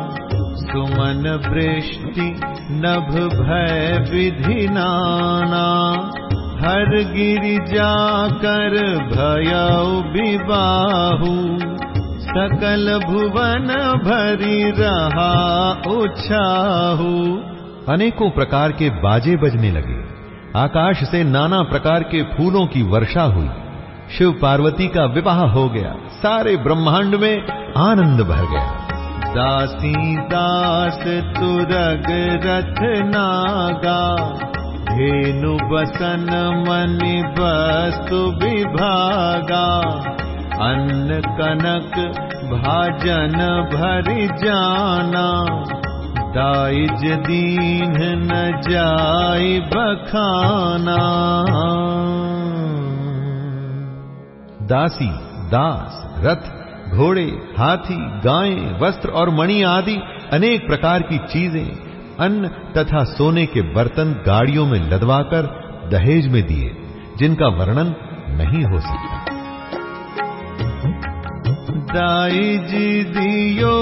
सुमन वृष्टि नभ भय विधि नाना, हर गिरि जाकर भय विबाहू सकल भुवन भरी रहा उछाहू। अनेकों प्रकार के बाजे बजने लगे। आकाश से नाना प्रकार के फूलों की वर्षा हुई। शिव पार्वती का विवाह हो गया। सारे ब्रह्मांड में आनंद भर गया। दासी दास तुरग रथ नागा। धेनु बसन मनि वस्तु विभागा। अन्न कनक भाजन भरि जाना। दाइज दीन न जाई बखाना। दासी, दास, रथ, घोड़े, हाथी, गायें, वस्त्र और मणि आदि अनेक प्रकार की चीज़ें अन्न तथा सोने के बर्तन गाड़ियों में लदवाकर दहेज में दिए, जिनका वर्णन नहीं हो सकता। दाई दियो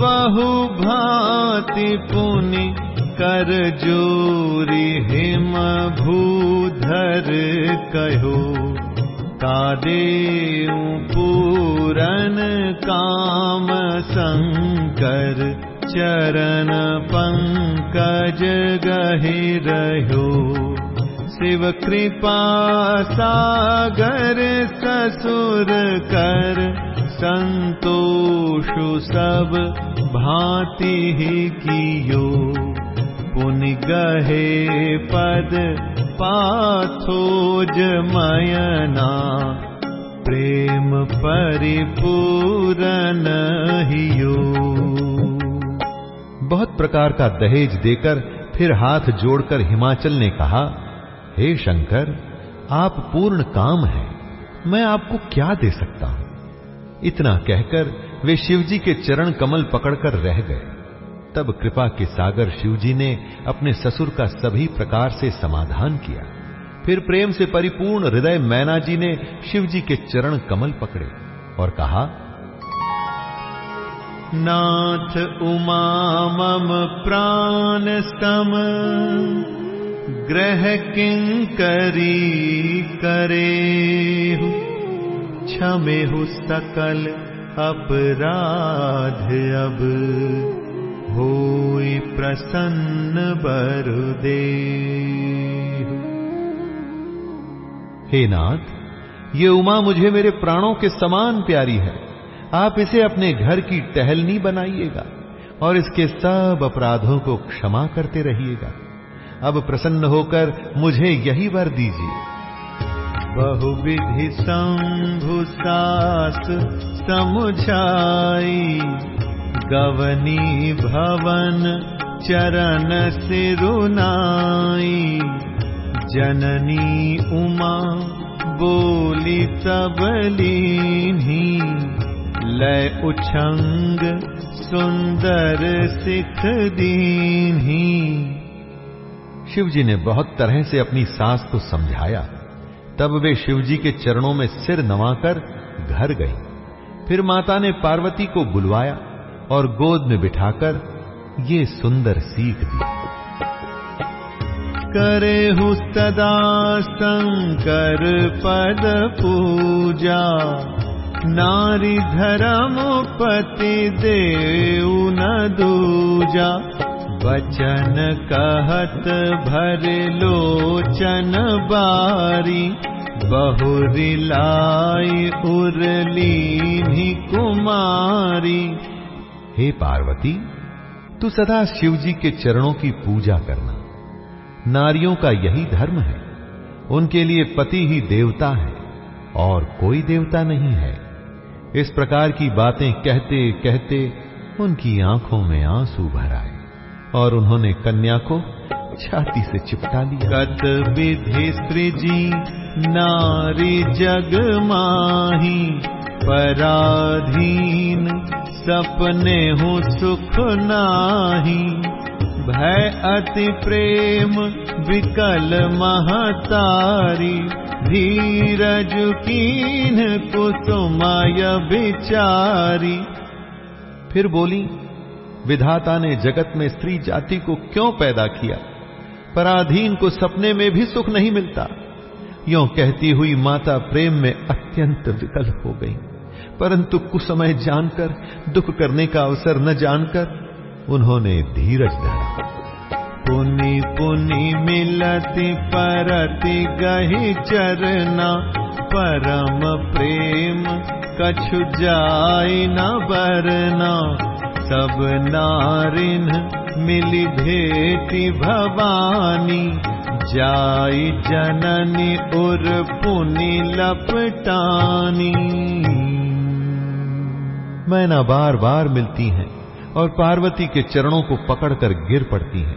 बहु भांति पुनि कर जोरी हिम भूधर कहो। कादेऊ पूरन काम शंकर चरण पंकज गहि रहो। शिव कृपा सागर ससुर कर संतोषु सब भांति ही कियो। पुनि गहे पद पाथोज मयना प्रेम परिपूरन हियो। बहुत प्रकार का दहेज देकर फिर हाथ जोड़कर हिमाचल ने कहा, हे शंकर, आप पूर्ण काम हैं। मैं आपको क्या दे सकता हूँ? इतना कहकर वे शिवजी के चरण कमल पकड़कर रह गए। तब कृपा के सागर शिवजी ने अपने ससुर का सभी प्रकार से समाधान किया। फिर प्रेम से परिपूर्ण हृदय मैना जी ने शिवजी के चरण कमल पकड़े और कहा, नाथ उमा मम प्राण सम ग्रह किंकरी करे क्षमे सकल अपराध अब। हो प्रसन्न बरुदे हे नाथ, ये उमा मुझे मेरे प्राणों के समान प्यारी है। आप इसे अपने घर की टहलनी बनाइएगा और इसके सब अपराधों को क्षमा करते रहिएगा। अब प्रसन्न होकर मुझे यही वर दीजिए। बहुविधि शंभु सास समुझाई। गवनी भवन चरण सिरुनाई। जननी उमा बोली सबलीनी लय उछंग सुंदर सिख दीनी शिवजी ने बहुत तरह से अपनी सास को समझाया। तब वे शिवजी के चरणों में सिर नवाकर घर गई। फिर माता ने पार्वती को बुलवाया और गोद में बिठाकर ये सुंदर सीख दी। करे हु सदा शंकर पद पूजा, नारी धर्म पति देव न दूजा। वचन कहत भर लोचन बारी, बहुरी लाई उरली कुमारी। हे पार्वती, तू सदा शिवजी के चरणों की पूजा करना। नारियों का यही धर्म है, उनके लिए पति ही देवता है, और कोई देवता नहीं है। इस प्रकार की बातें कहते कहते उनकी आँखों में आँसू भर आए। और उन्होंने कन्या को छाती से चिपटा लिया। कत विधि सृजी नारी जग माही पराधीन सपने हूँ सुख नाही। भय अति प्रेम विकल महतारी धीरज कीन कुसुमय विचारी। फिर बोली विधाता ने जगत में स्त्री जाति को क्यों पैदा किया? पराधीन को सपने में भी सुख नहीं मिलता। यो कहती हुई माता प्रेम में अत्यंत विकल हो गई। परंतु कुसमय जानकर, दुख करने का अवसर न जानकर, उन्होंने धीरज धरा। पुनि पुनि मिलति परति गही चरना, परम प्रेम कछु जाय न बरना। सब नारिन मिली भेटी भवानी। जाई जननी उर पुनि लपटानी। मैना बार बार मिलती हैं और पार्वती के चरणों को पकड़कर गिर पड़ती हैं।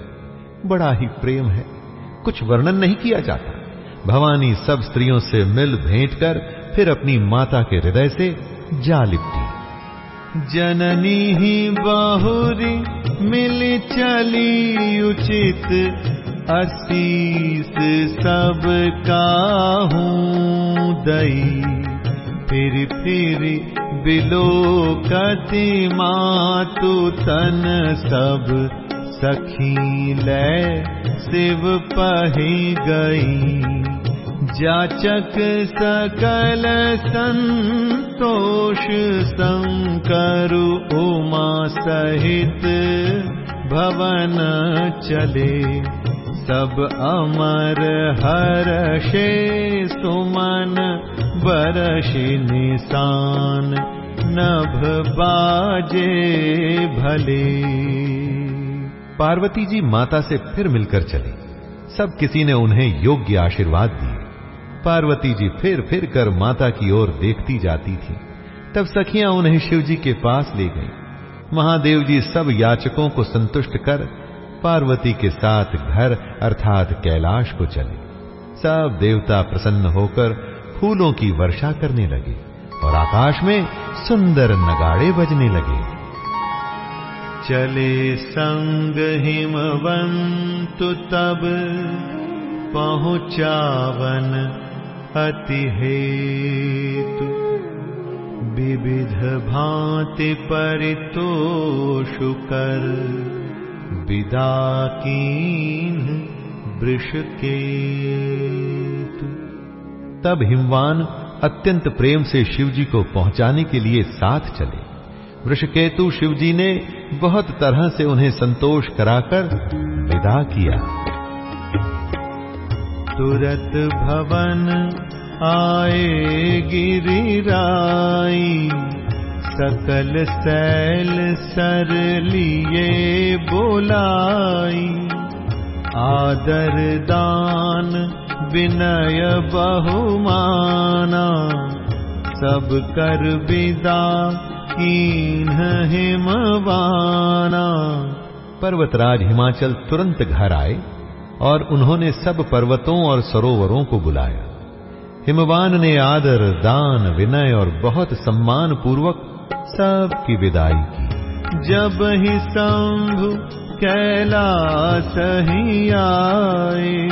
बड़ा ही प्रेम है। कुछ वर्णन नहीं किया जाता। भवानी सब स्त्रियों से मिल भेंट कर फिर अपनी माता के हृदय से जा लिपटी। जननी ही बहुरी मिल चली उचित असीस सब काहू दई। फिर फिर बिलो कति मातु तन सब सखी ले शिव पही गई। जाचक सकल संत संतोष शंकर उमा सहित भवन चले। सब अमर हर्षे सुमन बरषि निशान, नभ बाजे भले। पार्वती जी माता से फिर मिलकर चली। सब किसी ने उन्हें योग्य आशीर्वाद दिए। पार्वती जी फिर फिर कर माता की ओर देखती जाती थी। तब सखियाँ उन्हें शिव जी के पास ले गईं। महादेव जी सब याचकों को संतुष्ट कर पार्वती के साथ घर अर्थात कैलाश को चले। सब देवता प्रसन्न होकर फूलों की वर्षा करने लगे और आकाश में सुंदर नगाड़े बजने लगे। चले संग हिमवंतु तब पहुंचावन अति हेतु। विविध भांति परितोषु कर। विदा कीन वृष के तब हिमवान अत्यंत प्रेम से शिवजी को पहुँचाने के लिए साथ चले। वृषकेतु शिवजी ने बहुत तरह से उन्हें संतोष कराकर विदा किया। तुरत भवन आए गिरिराई। सकल सैल सर लिए बोलाई। आदर दान विनय बहुमाना। सब कर विदा कीन हिमवाना। पर्वतराज हिमाचल तुरंत घर आए और उन्होंने सब पर्वतों और सरोवरों को बुलाया। हिमवान ने आदर, दान, विनय और बहुत सम्मान पूर्वक सबकी विदाई की। जब ही शंभु कैलाश ही आए,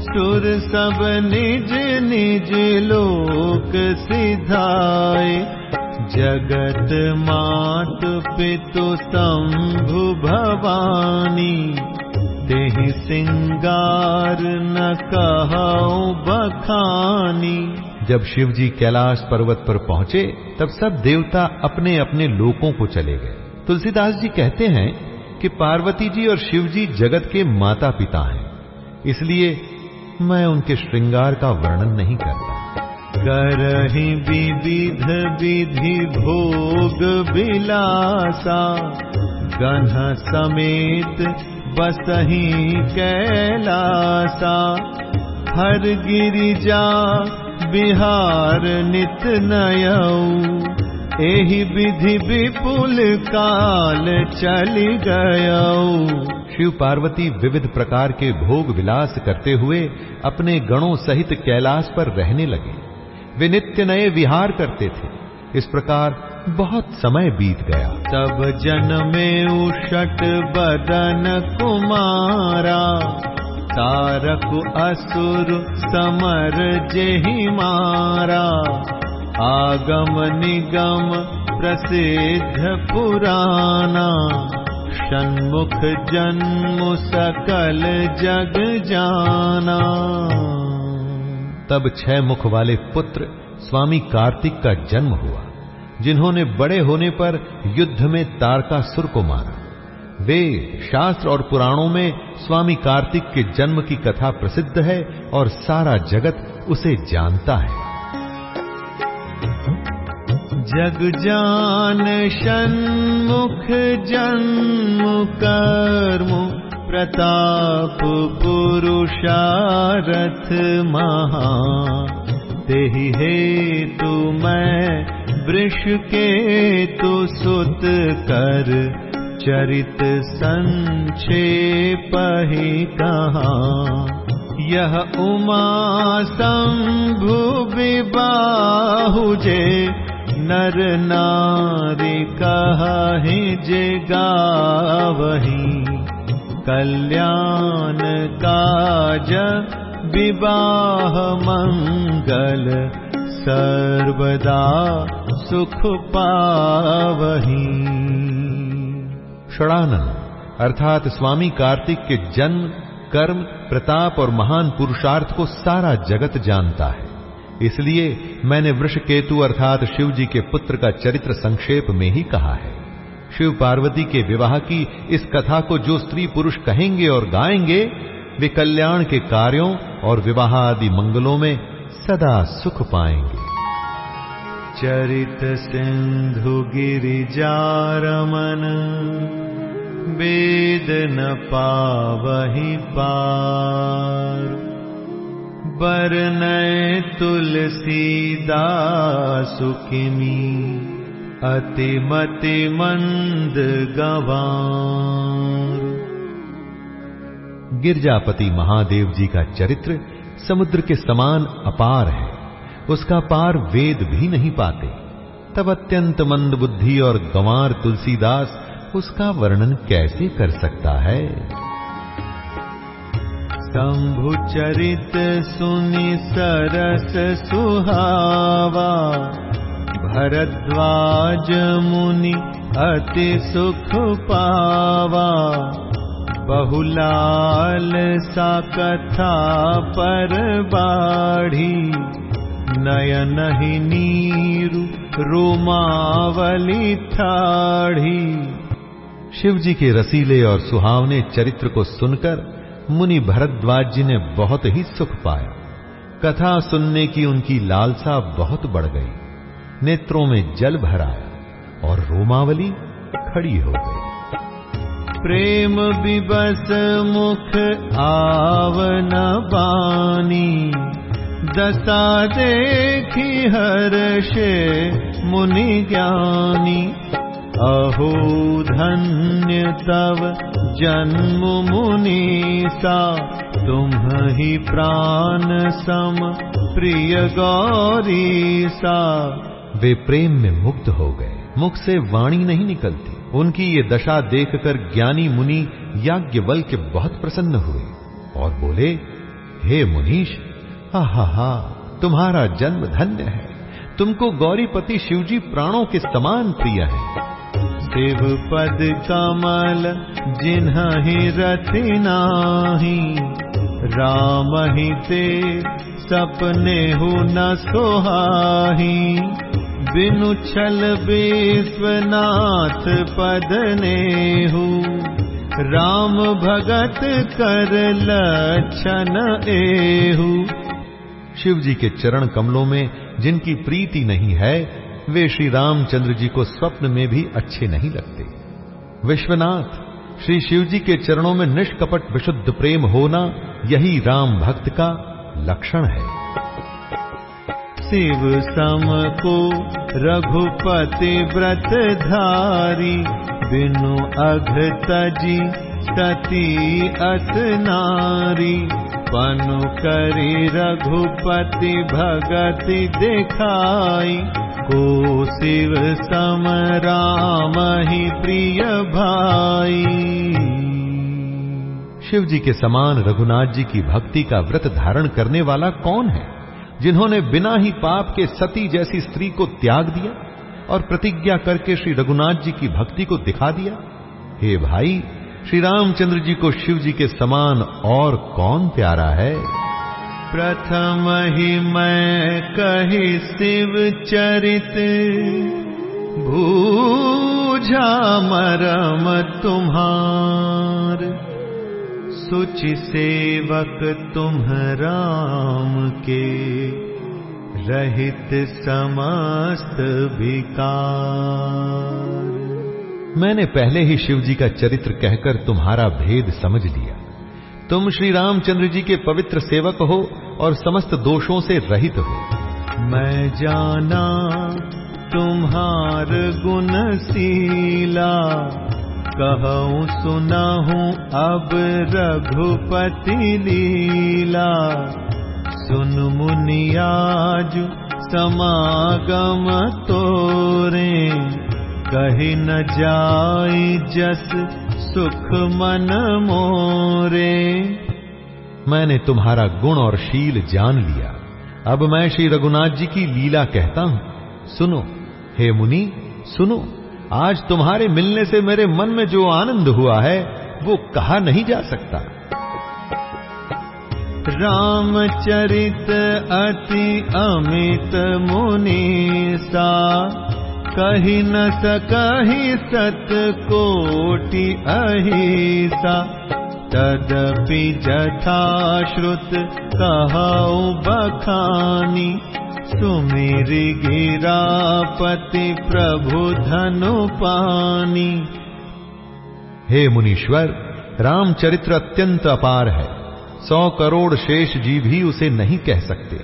सुर सब निज निज लोक सिधाए। जगत मात पितु शंभु भवानी देहि सिंगार न कहूँ बखानी। जब शिव जी कैलाश पर्वत पर पहुँचे तब सब देवता अपने अपने लोकों को चले गए। तुलसीदास जी कहते हैं कि पार्वती जी और शिव जी जगत के माता पिता हैं इसलिए मैं उनके श्रृंगार का वर्णन नहीं करता। करहि विविध विधि भोग बिलासा गन्ह समेत बसही कैलासा, हर गिरिजा बिहार नित नयऊ। एहि विधि विपुल काल चल गयऊ। शिव पार्वती विविध प्रकार के भोग विलास करते हुए अपने गणों सहित कैलाश पर रहने लगे। वे नित्य नए विहार करते थे। इस प्रकार बहुत समय बीत गया। तब जन में उषट बदन कुमारा तारक असुर समर जेहि मारा आगम निगम प्रसिद्ध पुराना षण्मुख जन्म सकल जग जाना। तब छह मुख वाले पुत्र स्वामी कार्तिक का जन्म हुआ। जिन्होंने बड़े होने पर युद्ध में तारकासुर को मारा। वे शास्त्र और पुराणों में स्वामी कार्तिक के जन्म की कथा प्रसिद्ध है और सारा जगत उसे जानता है। जग जान, षण्मुख जन्म, कर्म, प्रताप, पुरुषारथ महा तेहि हेतु मैं वृष के तु सुत कर चरित संक्षेप ही कहा। यह उमा शंभु विबाहु जे नर नारी जे गावही। कल्याण काज विवाह मंगल सर्वदा सुख पावही। षणानंद अर्थात स्वामी कार्तिक के जन्म, कर्म, प्रताप और महान पुरुषार्थ को सारा जगत जानता है। इसलिए मैंने वृष केतु अर्थात शिव जी के पुत्र का चरित्र संक्षेप में ही कहा है। शिव पार्वती के विवाह की इस कथा को जो स्त्री पुरुष कहेंगे और गाएँगे, वे कल्याण के कार्यों और विवाह आदि मंगलों में सदा सुख पाएँगे। चरित सिंधु गिरिजारमन वेद न पावहि पार। बर बरनय तुलसीदासुकिमी अतिमति मंद गवार। गिरजापति महादेव जी का चरित्र समुद्र के समान अपार है। उसका पार वेद भी नहीं पाते। तब अत्यंत मंद बुद्धि और गंवार तुलसीदास उसका वर्णन कैसे कर सकता है? शंभु चरित सुनि सरस सुहावा, भरद्वाज मुनि अति सुख पावा। बहुलाल सा कथा पर बाढ़ी, नयन ही नीरु रोमावली ठाढ़ी शिव जी के रसीले और सुहावने चरित्र को सुनकर मुनि भरद्वाज जी ने बहुत ही सुख पाया। कथा सुनने की उनकी लालसा बहुत बढ़ गई। नेत्रों में जल भर आया और रोमावली खड़ी हो गई। प्रेम विबस मुख आवन बानी। दशा देखी हर्षे मुनि ज्ञानी। अहो धन्य तव जन्म मुनीसा तुम ही प्राण सम प्रिय गौरी सा। वे प्रेम में मुक्त हो गए। मुख से वाणी नहीं निकलती। उनकी ये दशा देखकर ज्ञानी मुनि याज्ञवल के बहुत प्रसन्न हुए और बोले, हे मुनीष हा हा तुम्हारा जन्म धन्य है। तुमको गौरीपति शिवजी प्राणों के समान प्रिय है। शिव पद कमल जिन्ह रति नाही, राम ही ते सपने हो न सोहाही। बिनु छल विश्वनाथ पद ने हो। राम भगत कर लक्षण एहू शिव जी के चरण कमलों में जिनकी प्रीति नहीं है, वे श्री रामचंद्र जी को स्वप्न में भी अच्छे नहीं लगते। विश्वनाथ, श्री शिव जी के चरणों में निष्कपट विशुद्ध प्रेम होना यही राम भक्त का लक्षण है। शिव सम को रघुपति व्रत धारी, बिनु अघ तजी सती अस नारी। पनु करी रघुपति भगति दिखाई, को शिव सम राम ही प्रिय भाई। शिव जी के समान रघुनाथ जी की भक्ति का व्रत धारण करने वाला कौन है? जिन्होंने बिना ही पाप के सती जैसी स्त्री को त्याग दिया और प्रतिज्ञा करके श्री रघुनाथ जी की भक्ति को दिखा दिया, हे भाई, श्री रामचंद्र जी को शिव जी के समान और कौन प्यारा है? प्रथम ही मैं कही शिव चरित भूझा मरम तुम्हार। सुचि सेवक तुम राम के रहित समस्त विकार। मैंने पहले ही शिव जी का चरित्र कहकर तुम्हारा भेद समझ लिया। तुम श्री रामचंद्र जी के पवित्र सेवक हो और समस्त दोषों से रहित हो। मैं जाना तुम्हार गुणशीला कहूँ सुनाहूँ अब रघुपति लीला। सुन मुनियाज समागम तोरे। कही न जाई जस सुख मन मोरे। मैंने तुम्हारा गुण और शील जान लिया। अब मैं श्री रघुनाथ जी की लीला कहता हूँ। सुनो, हे मुनि, सुनो। आज तुम्हारे मिलने से मेरे मन में जो आनंद हुआ है, वो कहा नहीं जा सकता। रामचरित अति अमित मुनीसा कही न सकहि सत कोटि अहिसा। तदपि जथा श्रुत कहौ बखानी सुमिर गिरापति प्रभु धनु पानी। हे मुनीश्वर रामचरित्र अत्यंत अपार है। सौ करोड़ शेष जी भी उसे नहीं कह सकते।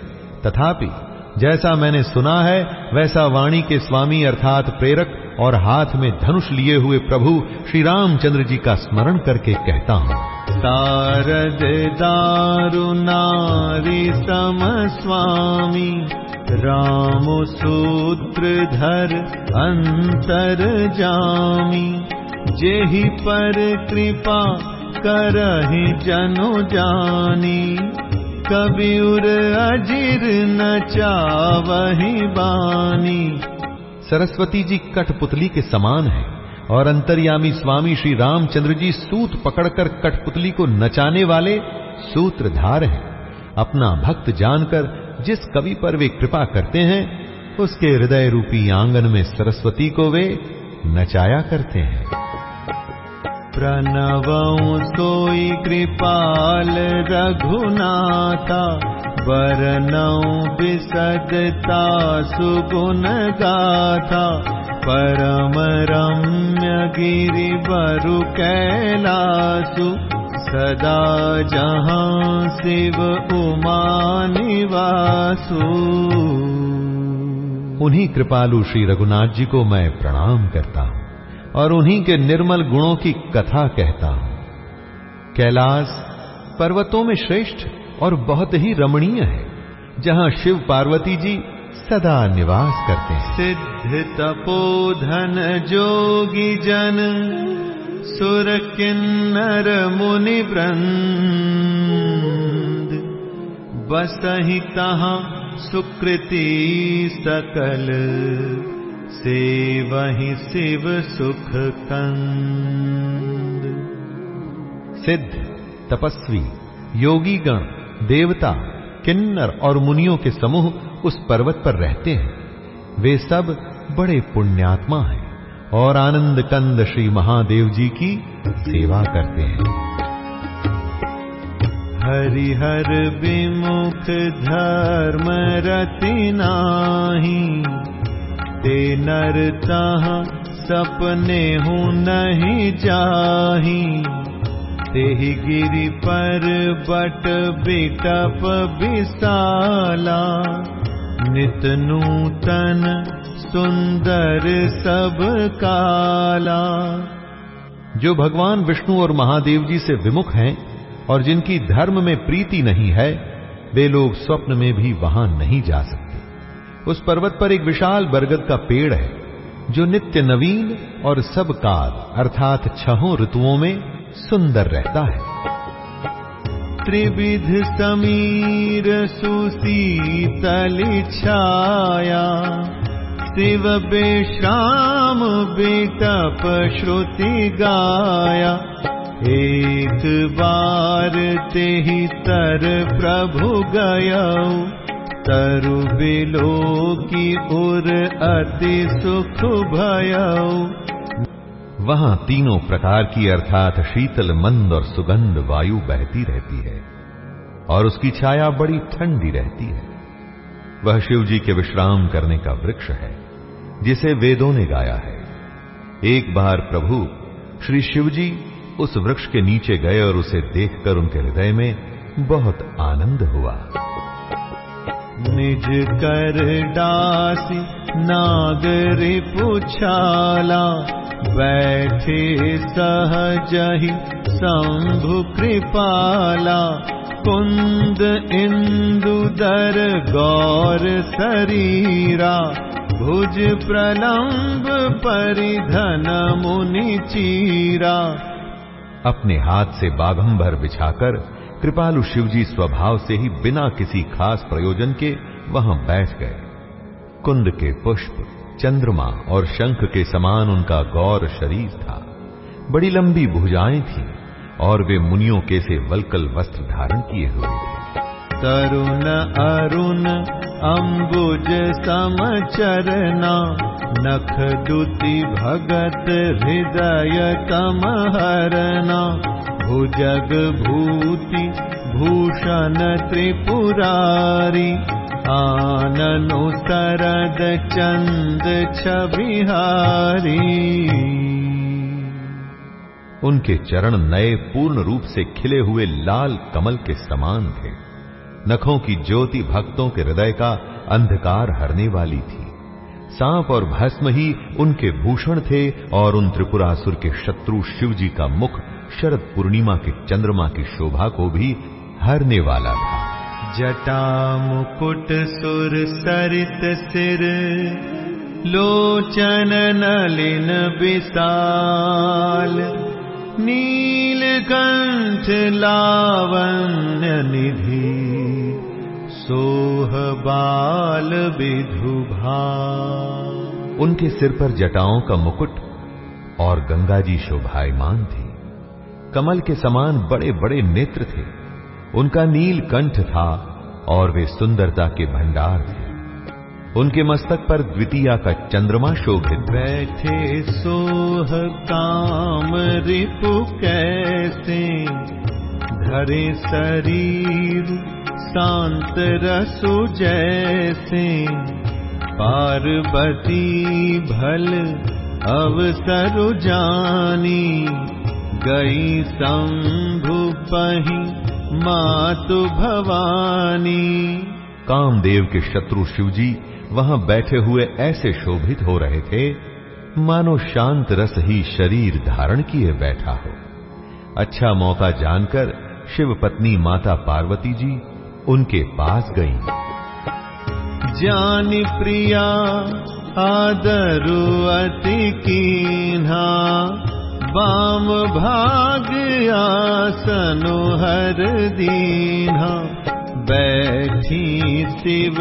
तथापि जैसा मैंने सुना है वैसा वाणी के स्वामी अर्थात प्रेरक और हाथ में धनुष लिए हुए प्रभु श्री रामचंद्र जी का स्मरण करके कहता हूँ। तारद दारु नारी सम स्वामी। राम सूत्र धर अंतर जामी जेहि पर कृपा करहि जनु जानी। कबीर अजिर न चावहि बानी। सरस्वती जी कठपुतली के समान है और अंतर्यामी स्वामी श्री रामचंद्र जी सूत पकड़कर कठपुतली को नचाने वाले सूत्रधार हैं। अपना भक्त जानकर जिस कवि पर वे कृपा करते हैं, उसके हृदय रूपी आँगन में सरस्वती को वे नचाया करते हैं। प्रणव सोई कृपाल रघुनाथा, वरनौ विसदता सुगुण गाथा। परम रम्य गिरि बरु कैलासु सदा जहाँ शिव उमा निवासु। उन्हीं कृपालु श्री रघुनाथ जी को मैं प्रणाम करता हूँ और उन्हीं के निर्मल गुणों की कथा कहता हूँ। कैलाश पर्वतों में श्रेष्ठ और बहुत ही रमणीय है जहाँ शिव पार्वती जी सदा निवास करते हैं। सिद्ध तपोधन जोगी जन किन्नर मुनि वृंद बसहि तहाँ सुकृति सकल से वही शिव सुख कंद सिद्ध, तपस्वी योगी गण देवता, किन्नर और मुनियों के समूह उस पर्वत पर रहते हैं। वे सब बड़े पुण्यात्मा हैं। और आनंद कंद श्री महादेव जी की सेवा करते हैं। हरिहर विमुख धर्म रति नाही, ते नर तह सपने हूँ नहीं जाही तेहि गिरि पर बट बिटप विशाला नित नूतन सुंदर सब काला। जो भगवान विष्णु और महादेव जी से विमुख हैं और जिनकी धर्म में प्रीति नहीं है, वे लोग स्वप्न में भी वहाँ नहीं जा सकते। उस पर्वत पर एक विशाल बरगद का पेड़ है, जो नित्य नवीन और सब काल, अर्थात छहों ऋतुओं में सुंदर रहता है। त्रिविध समीर सुशीतल छाया। शिव बेश्राम बेटप श्रुति गाया। एक बार ते ही तर प्रभु गयौ। तरु बिलो की उर अति सुख भयौ वहाँ तीनों प्रकार की अर्थात शीतल मंद और सुगंध वायु बहती रहती है और उसकी छाया बड़ी ठंडी रहती है। वह शिव जी के विश्राम करने का वृक्ष है, जिसे वेदों ने गाया है। एक बार प्रभु श्री शिव जी उस वृक्ष के नीचे गए और उसे देखकर उनके हृदय में बहुत आनंद हुआ। निज कर डासी नागरी पुछाला बैठे सहजहि शंभु कृपाला कुंद इंदु दर गौर शरीरा, भुज प्रलंब परिधन मुनि चीरा। अपने हाथ से बाघंबर बिछाकर कृपालु शिवजी स्वभाव से ही बिना किसी खास प्रयोजन के वहाँ बैठ गए। कुंद के पुष्प चंद्रमा और शंख के समान उनका गौर शरीर था। बड़ी लंबी भुजाएँ थीं और वे मुनियों के से वलकल वस्त्र धारण किए हुए थे। तरुण अरुण अम्बुज समचरना नख दुति भगत हृदय तमहरना भुजग भूति, भूषण त्रिपुरारी आननु सरद चंद छबिहारी उनके चरण नए पूर्ण रूप से खिले हुए लाल कमल के समान थे। नखों की ज्योति भक्तों के हृदय का अंधकार हरने वाली थी। सांप और भस्म ही उनके भूषण थे और उन त्रिपुरासुर के शत्रु शिव जी का मुख शरद पूर्णिमा के चंद्रमा की शोभा को भी हरने वाला था। जटा मुकुट सुर सरित सिर, लोचन नलिन विशाल। नीलकंठ लावण्य निधि, सोह बाल विधुभा उनके सिर पर जटाओं का मुकुट और गंगा जी शोभायमान थी। कमल के समान बड़े बड़े नेत्र थे। उनका नील कंठ था और वे सुंदरता के भंडार थे। उनके मस्तक पर द्वितीया का चंद्रमा शोभित बैठे सोह काम रिपु कैसे? धरे शरीर शांत रसु जैसे। पार्वती भल अवसर जानी, गई शंभु पही मातु भवानी। कामदेव के शत्रु शिवजी वहाँ बैठे हुए ऐसे शोभित हो रहे थे मानो शांत रस ही शरीर धारण किए बैठा हो। अच्छा मौका जानकर शिव पत्नी माता पार्वती जी उनके पास गईं। जानी प्रिया आदरु अति कीन्हा। बाम भाग आसनु हर दीना। बैठी शिव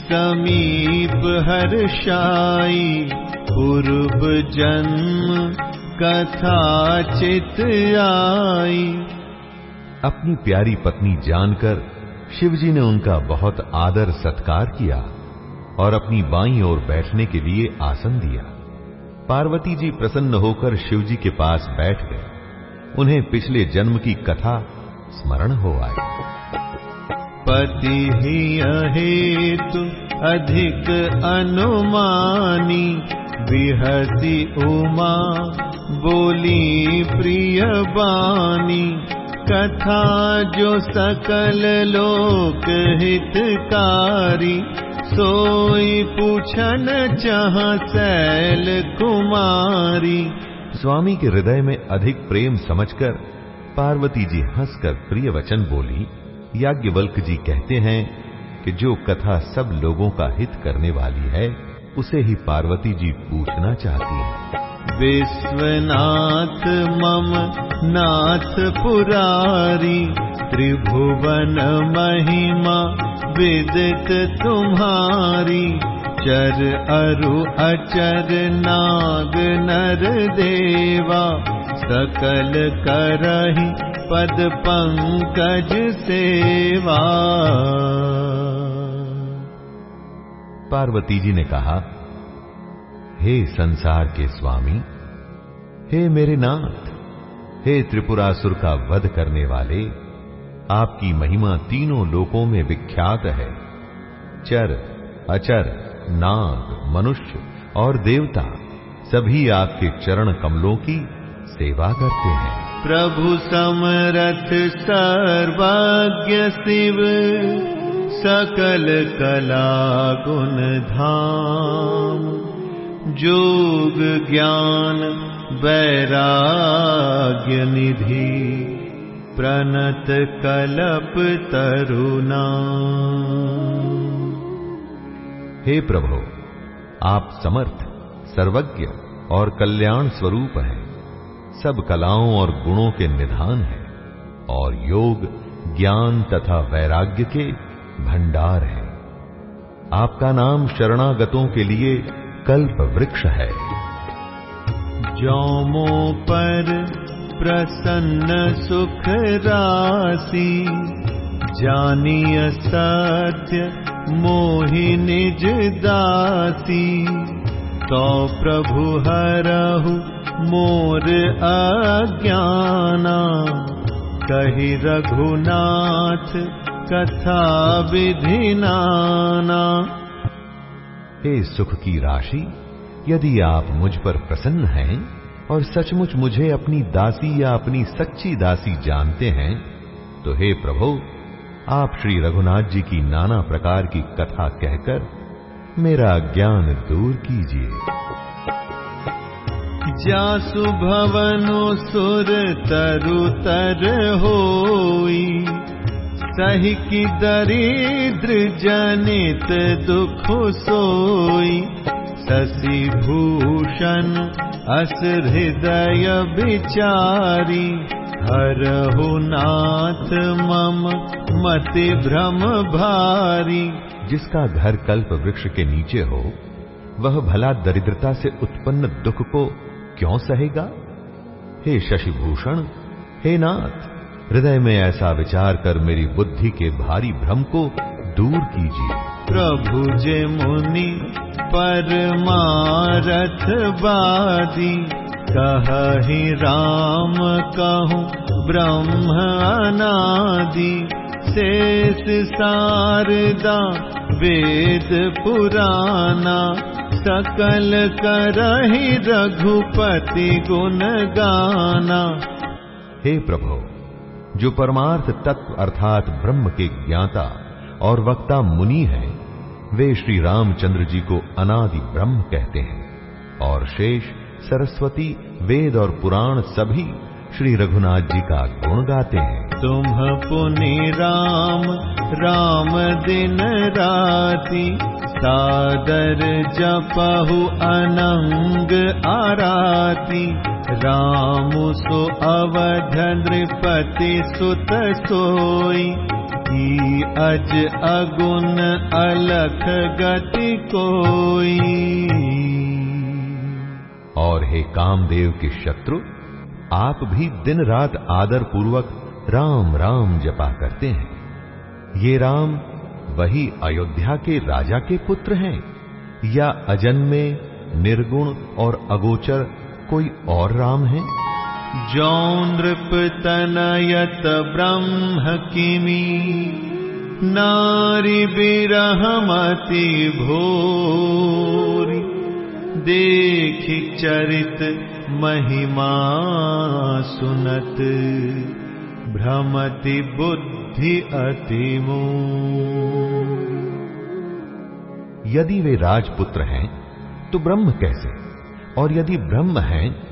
समीप हर्षाई पूर्व जन्म कथा चित आई। अपनी प्यारी पत्नी जानकर शिवजी ने उनका बहुत आदर सत्कार किया और अपनी बाई ओर बैठने के लिए आसन दिया। पार्वती जी प्रसन्न होकर शिवजी के पास बैठ गए। उन्हें पिछले जन्म की कथा स्मरण हो आई। पति ही अहेतु अधिक अनुमानी विहसी उमा बोली प्रिय बानी। कथा जो सकल लोक हितकारी सोई पूछन चाह सैल कुमारी। स्वामी के हृदय में अधिक प्रेम समझकर पार्वती जी हंसकर प्रिय वचन बोली याज्ञवल्क जी कहते हैं कि जो कथा सब लोगों का हित करने वाली है उसे ही पार्वती जी पूछना चाहती है। विश्वनाथ मम नाथ पुरारी त्रिभुवन महिमा विदित तुम्हारी, चर अरु अचर नाग नर देवा, सकल करही पद पंकज सेवा। पार्वती जी ने कहा, हे संसार के स्वामी, हे मेरे नाथ, हे त्रिपुरासुर का वध करने वाले आपकी महिमा तीनों लोकों में विख्यात है। चर, अचर, नाग, मनुष्य और देवता सभी आपके चरण कमलों की सेवा करते हैं। प्रभु समरथ सर्वाज्ञ शिव, सकल कला गुण धाम। जोग ज्ञान वैराग्य निधि प्रणत कलप तरुणा। हे प्रभु आप समर्थ सर्वज्ञ और कल्याण स्वरूप हैं। सब कलाओं और गुणों के निधान हैं और योग ज्ञान तथा वैराग्य के भंडार हैं। आपका नाम शरणागतों के लिए कल्प वृक्ष है। जौमो पर प्रसन्न सुख राशि, जानिय सत्य मोहि निज दासी। तो प्रभु हरहु मोर अज्ञाना, कही रघुनाथ कथा विधि नाना। हे सुख की राशि, यदि आप मुझ पर प्रसन्न हैं और सचमुच मुझे अपनी दासी या अपनी सच्ची दासी जानते हैं तो हे प्रभु, आप श्री रघुनाथ जी की नाना प्रकार की कथा कहकर मेरा ज्ञान दूर कीजिए। जासु भवनु सुर तरु तर होई, सही की दरिद्र जनित दुख सोई। शशि भूषण अस हृदय विचारी। हरहु नाथ मम, मति भ्रम भारी। जिसका घर कल्प वृक्ष के नीचे हो, वह भला दरिद्रता से उत्पन्न दुख को क्यों सहेगा? हे शशिभूषण, हे नाथ, हृदय में ऐसा विचार कर मेरी बुद्धि के भारी भ्रम को दूर कीजिए। प्रभु जे मुनि परमारथ बादी कही राम कहूँ ब्रह्म अनादि। शेष शारदा वेद पुराना, सकल करही रघुपति गुण गाना। हे प्रभु, जो परमार्थ तत्व अर्थात ब्रह्म के ज्ञाता और वक्ता मुनि हैं वे श्री रामचंद्र जी को अनादि ब्रह्म कहते हैं और शेष सरस्वती, वेद और पुराण सभी श्री रघुनाथ जी का गुण गाते हैं। तुम पुनि राम राम दिन राति, सादर जपहु अनंग आराती। राम सो अवध नृपति सुत सोई की अज अगुण अलख गति कोई। और हे कामदेव के शत्रु, आप भी दिन रात आदर पूर्वक राम राम जपा करते हैं। ये राम वही अयोध्या के राजा के पुत्र हैं, या अजन्मे, निर्गुण और अगोचर कोई और राम है? जो नृप तनयत ब्रह्म किमी, नारी बिरहमति भोरी, देखि चरित महिमा सुनत, भ्रमति बुद्धि अतिमो यदि वे राजपुत्र हैं तो ब्रह्म कैसे? और यदि ब्रह्म हैं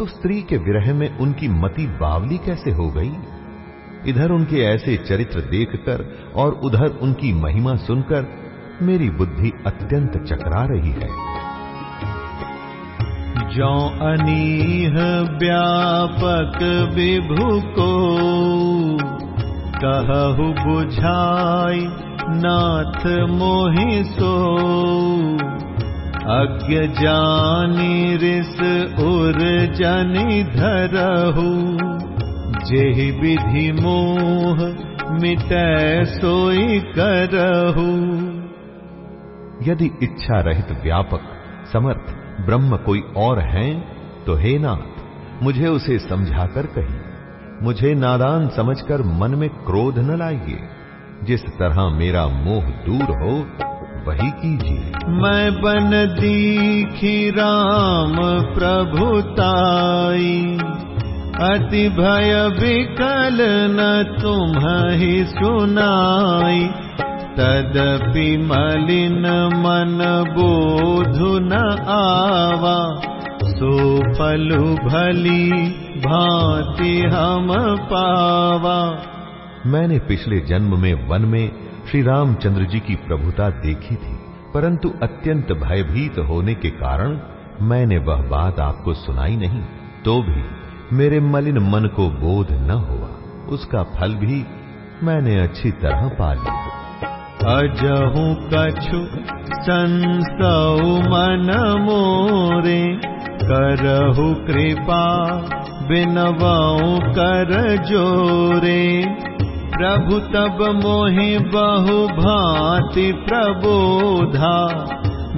तो स्त्री के विरह में उनकी मति बावली कैसे हो गई? इधर उनके ऐसे चरित्र देखकर और उधर उनकी महिमा सुनकर मेरी बुद्धि अत्यंत चकरा रही है। जो अनीह व्यापक विभु को कहु बुझाई नाथ मोहि सो। अज्ञ जानी रिस उर जनि धरहु। जेहि विधि मोह मिटै सोई करहु। यदि इच्छा रहित व्यापक, समर्थ, ब्रह्म कोई और हैं तो हे नाथ, मुझे उसे समझाकर कही। मुझे नादान समझकर मन में क्रोध न लाइए। जिस तरह मेरा मोह दूर हो वही कीजिए। मैं बन दीखी राम प्रभुताई अति भय विकल न तुम ही सुनाई। तदपि मलिन मन बोधु न आवा। सो फलु भली भांति हम पावा। मैंने पिछले जन्म में वन में श्री रामचंद्र जी की प्रभुता देखी थी, परंतु अत्यंत भयभीत होने के कारण मैंने वह बात आपको सुनाई नहीं तो भी मेरे मलिन मन को बोध न हुआ। उसका फल भी मैंने अच्छी तरह पा लिया। अजहू कछु संसौ मन मोरे, करहु कृपा बिनवाऊ कर जोरे। प्रभु तब मोहि बहु भांति प्रबोधा।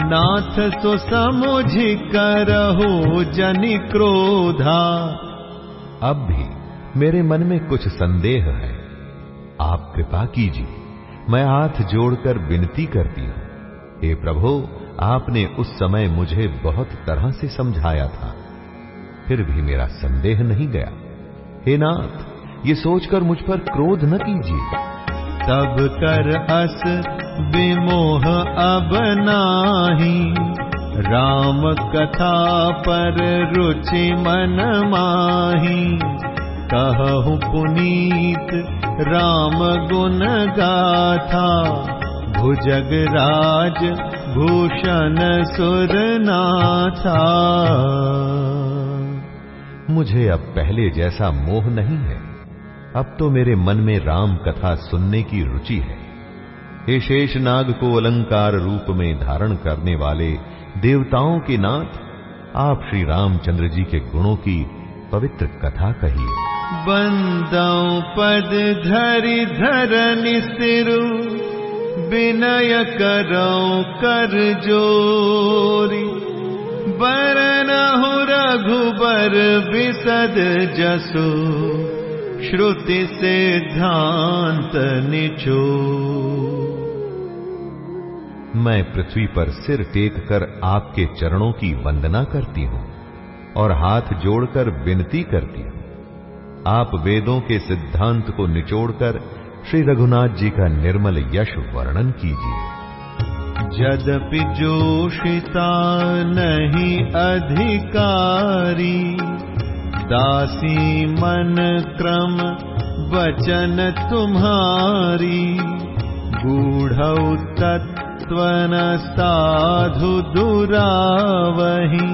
नाथ तो समुझ करहु जनि क्रोधा। अब भी मेरे मन में कुछ संदेह है। आप कृपा कीजिए, मैं हाथ जोड़कर विनती करती हूँ। हे प्रभु, आपने उस समय मुझे बहुत तरह से समझाया था। फिर भी मेरा संदेह नहीं गया। हे नाथ ये सोचकर मुझ पर क्रोध न कीजिए। तब कर अस विमोह अब नाही। राम कथा पर रुचि मन माही। कहु पुनीत राम गुण गाथा। भुजग राज भूषण सुरनाथा मुझे अब पहले जैसा मोह नहीं है। अब तो मेरे मन में राम कथा सुनने की रुचि है। हे शेष नाग को अलंकार रूप में धारण करने वाले देवताओं के नाथ, आप श्री रामचंद्र जी के गुणों की पवित्र कथा कहिए। बंदौ पद धरि धरन सिरु विनय करो कर जोरी। बरनहु रघुबर विसद जसु। श्रुति सिद्धांत निचो। मैं पृथ्वी पर सिर टेक कर आपके चरणों की वंदना करती हूँ और हाथ जोड़कर विनती करती हूँ। आप वेदों के सिद्धांत को निचोड़कर श्री रघुनाथ जी का निर्मल यश वर्णन कीजिए। यद्यपि जोशिता नहीं अधिकारी दासी मन क्रम वचन तुम्हारी गूढ़ तत्वन साधु दुरावही,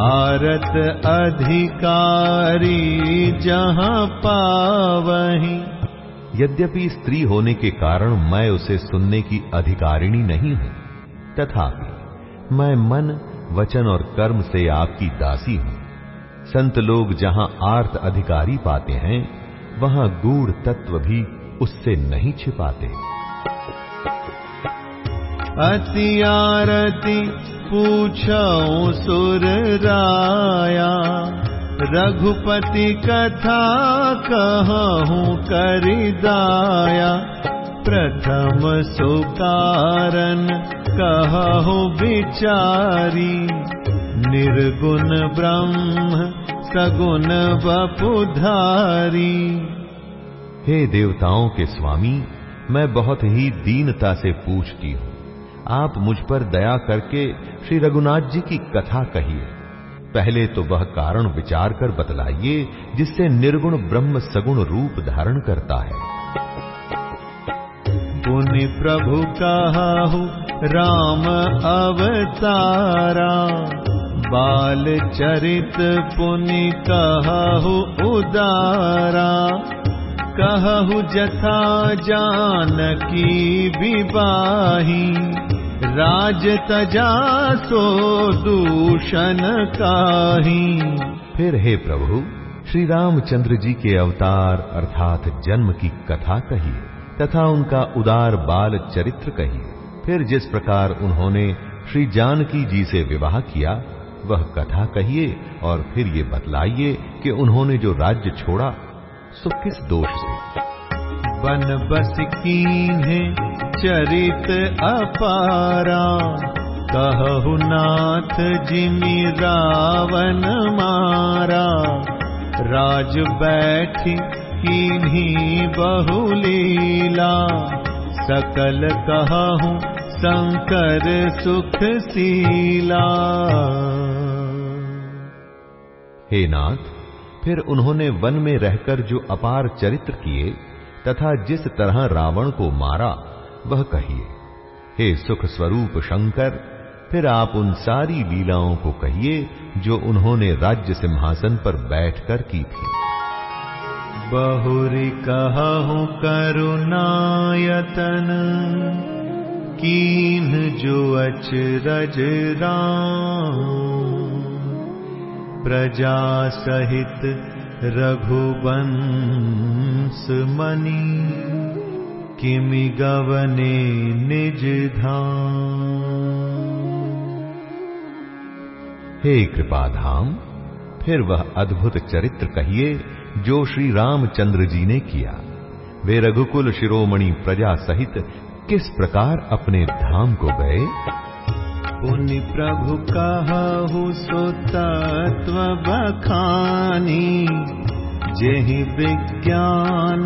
आरत अधिकारी जहाँ पावही। यद्यपि स्त्री होने के कारण मैं उसे सुनने की अधिकारिणी नहीं हूँ, तथापि मैं मन, वचन और कर्म से आपकी दासी हूँ। संत लोग जहाँ आर्थ अधिकारी पाते हैं, वहाँ गूढ़ तत्व भी उससे नहीं छिपाते। अति आरती पूछो सुर राया, रघुपति कथा कहूँ करिदाया। प्रथम सुकारन कहु विचारी। निर्गुण ब्रह्म, सगुण बपुधारी हे देवताओं के स्वामी, मैं बहुत ही दीनता से पूछती हूँ। आप मुझ पर दया करके श्री रघुनाथ जी की कथा कहिए। पहले तो वह कारण विचार कर बतलाइए, जिससे निर्गुण ब्रह्म सगुण रूप धारण करता है। पुनि प्रभु कहु राम अवतारा। बाल चरित पुनि कहु उदारा। कहु जथा जानकी विवाही। राज तजा सो दूषण काही। फिर हे प्रभु, श्री रामचंद्र जी के अवतार अर्थात जन्म की कथा कहिए तथा उनका उदार बाल चरित्र कहिए फिर जिस प्रकार उन्होंने श्री जानकी जी से विवाह किया, वह कथा कहिए और फिर ये बतलाइए कि उन्होंने जो राज्य छोड़ा, सो किस दोष से? बन बस कीन्हे चरित अपारा, कहु नाथ जिमि रावण मारा। राज बैठी कीन्ही बहुलीला। सकल कहु शंकर सुख सीला हे नाथ, फिर उन्होंने वन में रहकर जो अपार चरित्र किए, तथा जिस तरह रावण को मारा, वह कहिए, हे सुख स्वरूप शंकर, फिर आप उन सारी लीलाओं को कहिए, जो उन्होंने राज्य सिंहासन पर बैठकर की थी। बहुरी कहूँ करुणायतन। कीन जो प्रजा सहित रघुवंश मणि किमि गवने निज धाम। हे कृपाधाम फिर वह अद्भुत चरित्र कहिए जो श्री रामचंद्र जी ने किया। वे रघुकुल शिरोमणि प्रजा सहित किस प्रकार अपने धाम को गए? पुनि प्रभु कहु सो तत्व बखानी, जेहि विज्ञान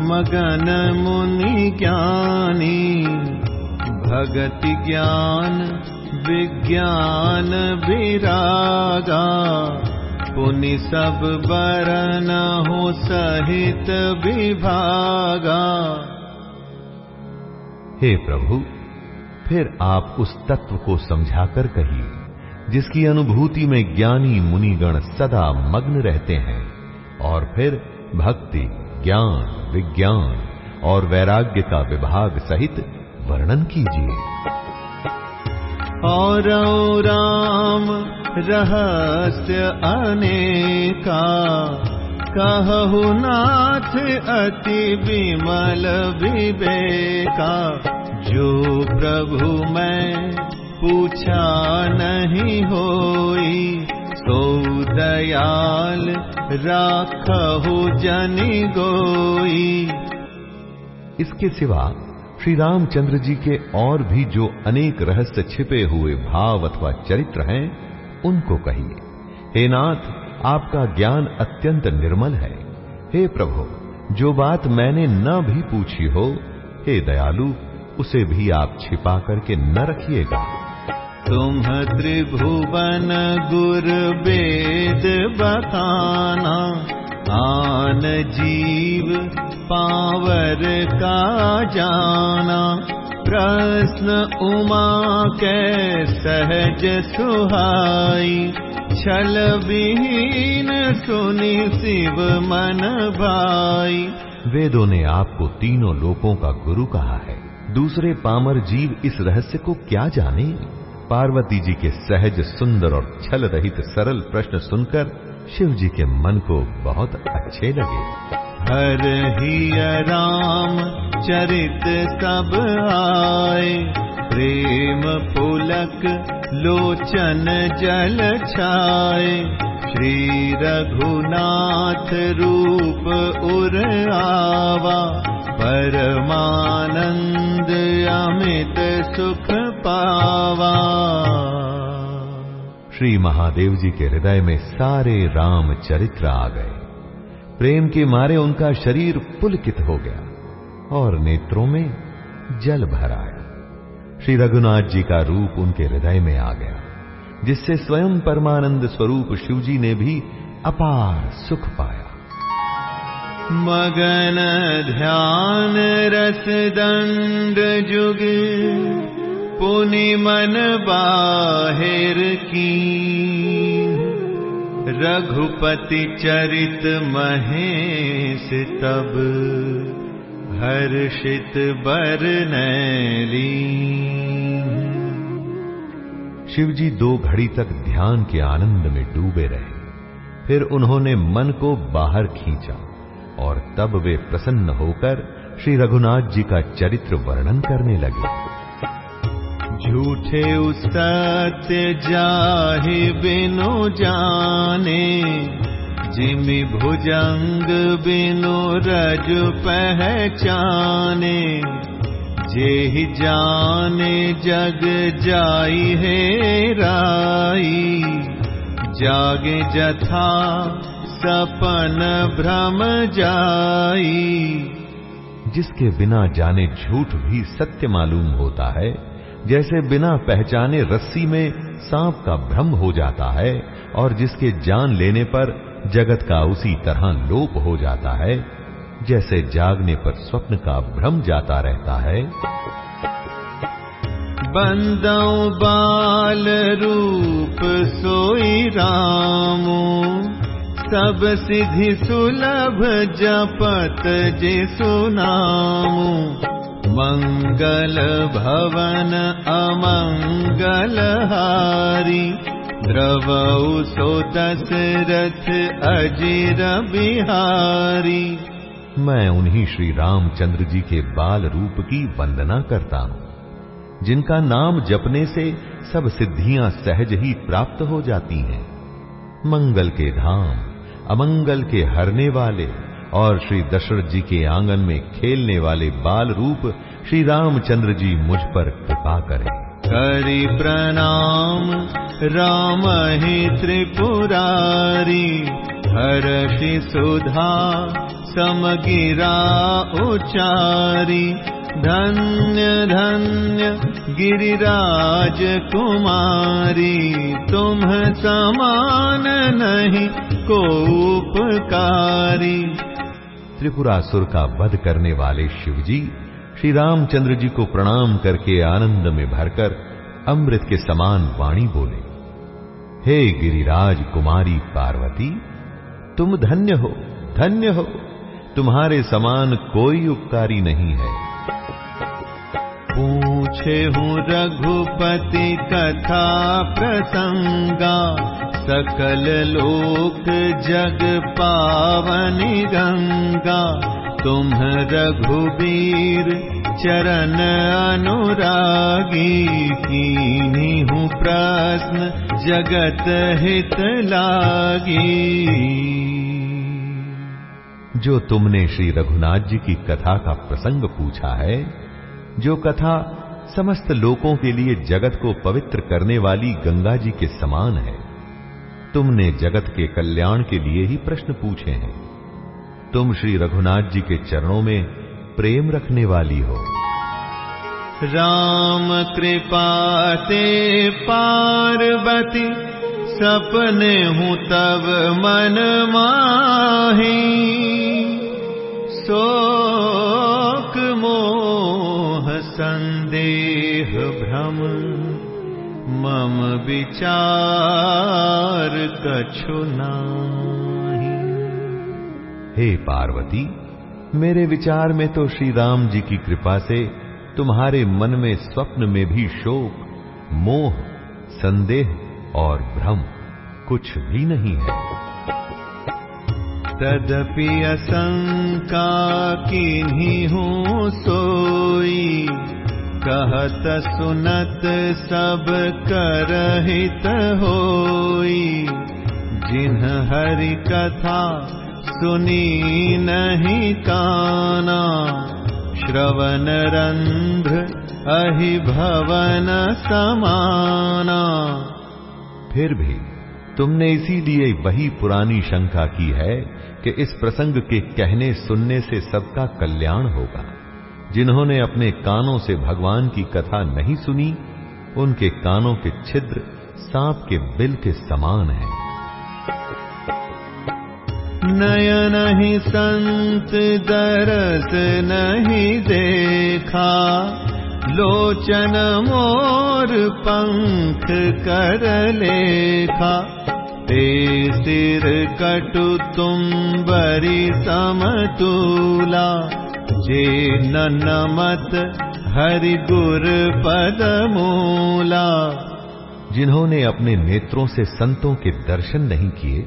मगन मुनि ज्ञानी। भगति ज्ञान, विज्ञान विरागा पुनि सब बरन हो सहित विभागा। हे प्रभु, फिर आप उस तत्व को समझाकर कहिए, जिसकी अनुभूति में ज्ञानी मुनिगण सदा मग्न रहते हैं, और फिर भक्ति, ज्ञान, विज्ञान और वैराग्य का विभाग सहित वर्णन कीजिए। और राम रहस्य अनेका। कहु नाथ अति विमल विवेका। जो प्रभु मैं पूछा नहीं होई, सो दयाल राखहु जनि गोई। इसके सिवा श्री रामचंद्र जी के और भी जो अनेक रहस्य छिपे हुए भाव अथवा चरित्र हैं, उनको कहिए। हे नाथ, आपका ज्ञान अत्यंत निर्मल है। हे प्रभु, जो बात मैंने न भी पूछी हो, हे दयालु, उसे भी आप छिपा करके न रखिएगा। तुम त्रिभुवन गुर वेद बताना आन जीव पावर का जाना। प्रश्न उमा के सहज सुहाई। छल विहीन सुनी शिव मन भाई। वेदों ने आपको तीनों लोकों का गुरु कहा है। दूसरे पामर जीव इस रहस्य को क्या जाने? पार्वती जी के सहज, सुंदर और छल रहित सरल प्रश्न सुनकर शिव जी के मन को बहुत अच्छे लगे। हर ही राम चरित सब आए। प्रेम पुलक लोचन जल छाए। श्री रघुनाथ रूप उर आवा। परमानंद अमित सुख पावा। श्री महादेव जी के हृदय में सारे राम चरित्र आ गए। प्रेम के मारे उनका शरीर पुलकित हो गया और नेत्रों में जल भर आया। श्री रघुनाथ जी का रूप उनके हृदय में आ गया, जिससे स्वयं परमानंद स्वरूप शिवजी ने भी अपार सुख पाया। मगन ध्यान रस दंड जुग पुनि मन बाहिर की। रघुपति चरित महेश तब हर्षित बर नैली। शिवजी दो घड़ी तक ध्यान के आनंद में डूबे रहे। फिर उन्होंने मन को बाहर खींचा और तब वे प्रसन्न होकर श्री रघुनाथ जी का चरित्र वर्णन करने लगे। झूठे सत्य जाहि बिनु जाने, जिमि भुजंग बिनु रज पहचाने। जे जाने जग जाई है राई, जागे जथा सपन भ्रम जाई। जिसके बिना जाने झूठ भी सत्य मालूम होता है जैसे बिना पहचाने रस्सी में सांप का भ्रम हो जाता है और जिसके जान लेने पर जगत का उसी तरह लोप हो जाता है, जैसे जागने पर स्वप्न का भ्रम जाता रहता है। बंदौ बाल रूप सोई रामो, सब सिद्धि सुलभ जपत जे सुनामो मंगल भवन अमंगल हारी द्रवौ सो दशरथ अजिर बिहारी। मैं उन्हीं श्री रामचंद्र जी के बाल रूप की वंदना करता हूँ, जिनका नाम जपने से सब सिद्धियाँ सहज ही प्राप्त हो जाती हैं। मंगल के धाम, अमंगल के हरने वाले और श्री दशरथ जी के आँगन में खेलने वाले बाल रूप श्री रामचंद्र जी मुझ पर कृपा करें। करि प्रणाम, राम ही त्रिपुरारी हर्षि सुधा समगिरा उचारी। धन्य धन्य गिरिराज कुमारी, तुम समान नहीं को उपकारी। त्रिपुरासुर का वध करने वाले शिवजी श्री रामचंद्र जी को प्रणाम करके आनंद में भरकर अमृत के समान वाणी बोले, हे गिरिराज कुमारी पार्वती, तुम धन्य हो धन्य हो। तुम्हारे समान कोई उपकारी नहीं है। पूछे हूँ रघुपति कथा प्रसंगा। सकल लोक जग पावन गंगा। तुम रघुबीर चरण अनुरागी। की हूँ प्रश्न जगत हित लागी। जो तुमने श्री रघुनाथ जी की कथा का प्रसंग पूछा है जो कथा समस्त लोकों के लिए जगत को पवित्र करने वाली गंगा जी के समान है। तुमने जगत के कल्याण के लिए ही प्रश्न पूछे हैं। तुम श्री रघुनाथ जी के चरणों में प्रेम रखने वाली हो। राम कृपा ते पार्वती, सपने हूँ तब मन माही। शोक मोह संदेह भ्रम, मम विचार कछु नाही। हे पार्वती, मेरे विचार में तो श्री राम जी की कृपा से तुम्हारे मन में स्वप्न में भी शोक, मोह, संदेह और भ्रम कुछ भी नहीं है। तदपि असंका किन्हीं हूँ सोई। कहत सुनत सब करहित होई। जिन्ह हरि कथा सुनी नहीं काना। श्रवण रंध्र अहि भवन समाना। फिर भी तुमने इसीलिए वही पुरानी शंका की है कि इस प्रसंग के कहने सुनने से सबका कल्याण होगा। जिन्होंने अपने कानों से भगवान की कथा नहीं सुनी, उनके कानों के छिद्र सांप के बिल के समान हैं। नयन ही संत दरस नहीं देखा, लोचन मोर पंख कर लेखा। ते सिर कटु तुम बरी समतूला। जे नमत हरि गुर पद मूला जिन्होंने अपने नेत्रों से संतों के दर्शन नहीं किए,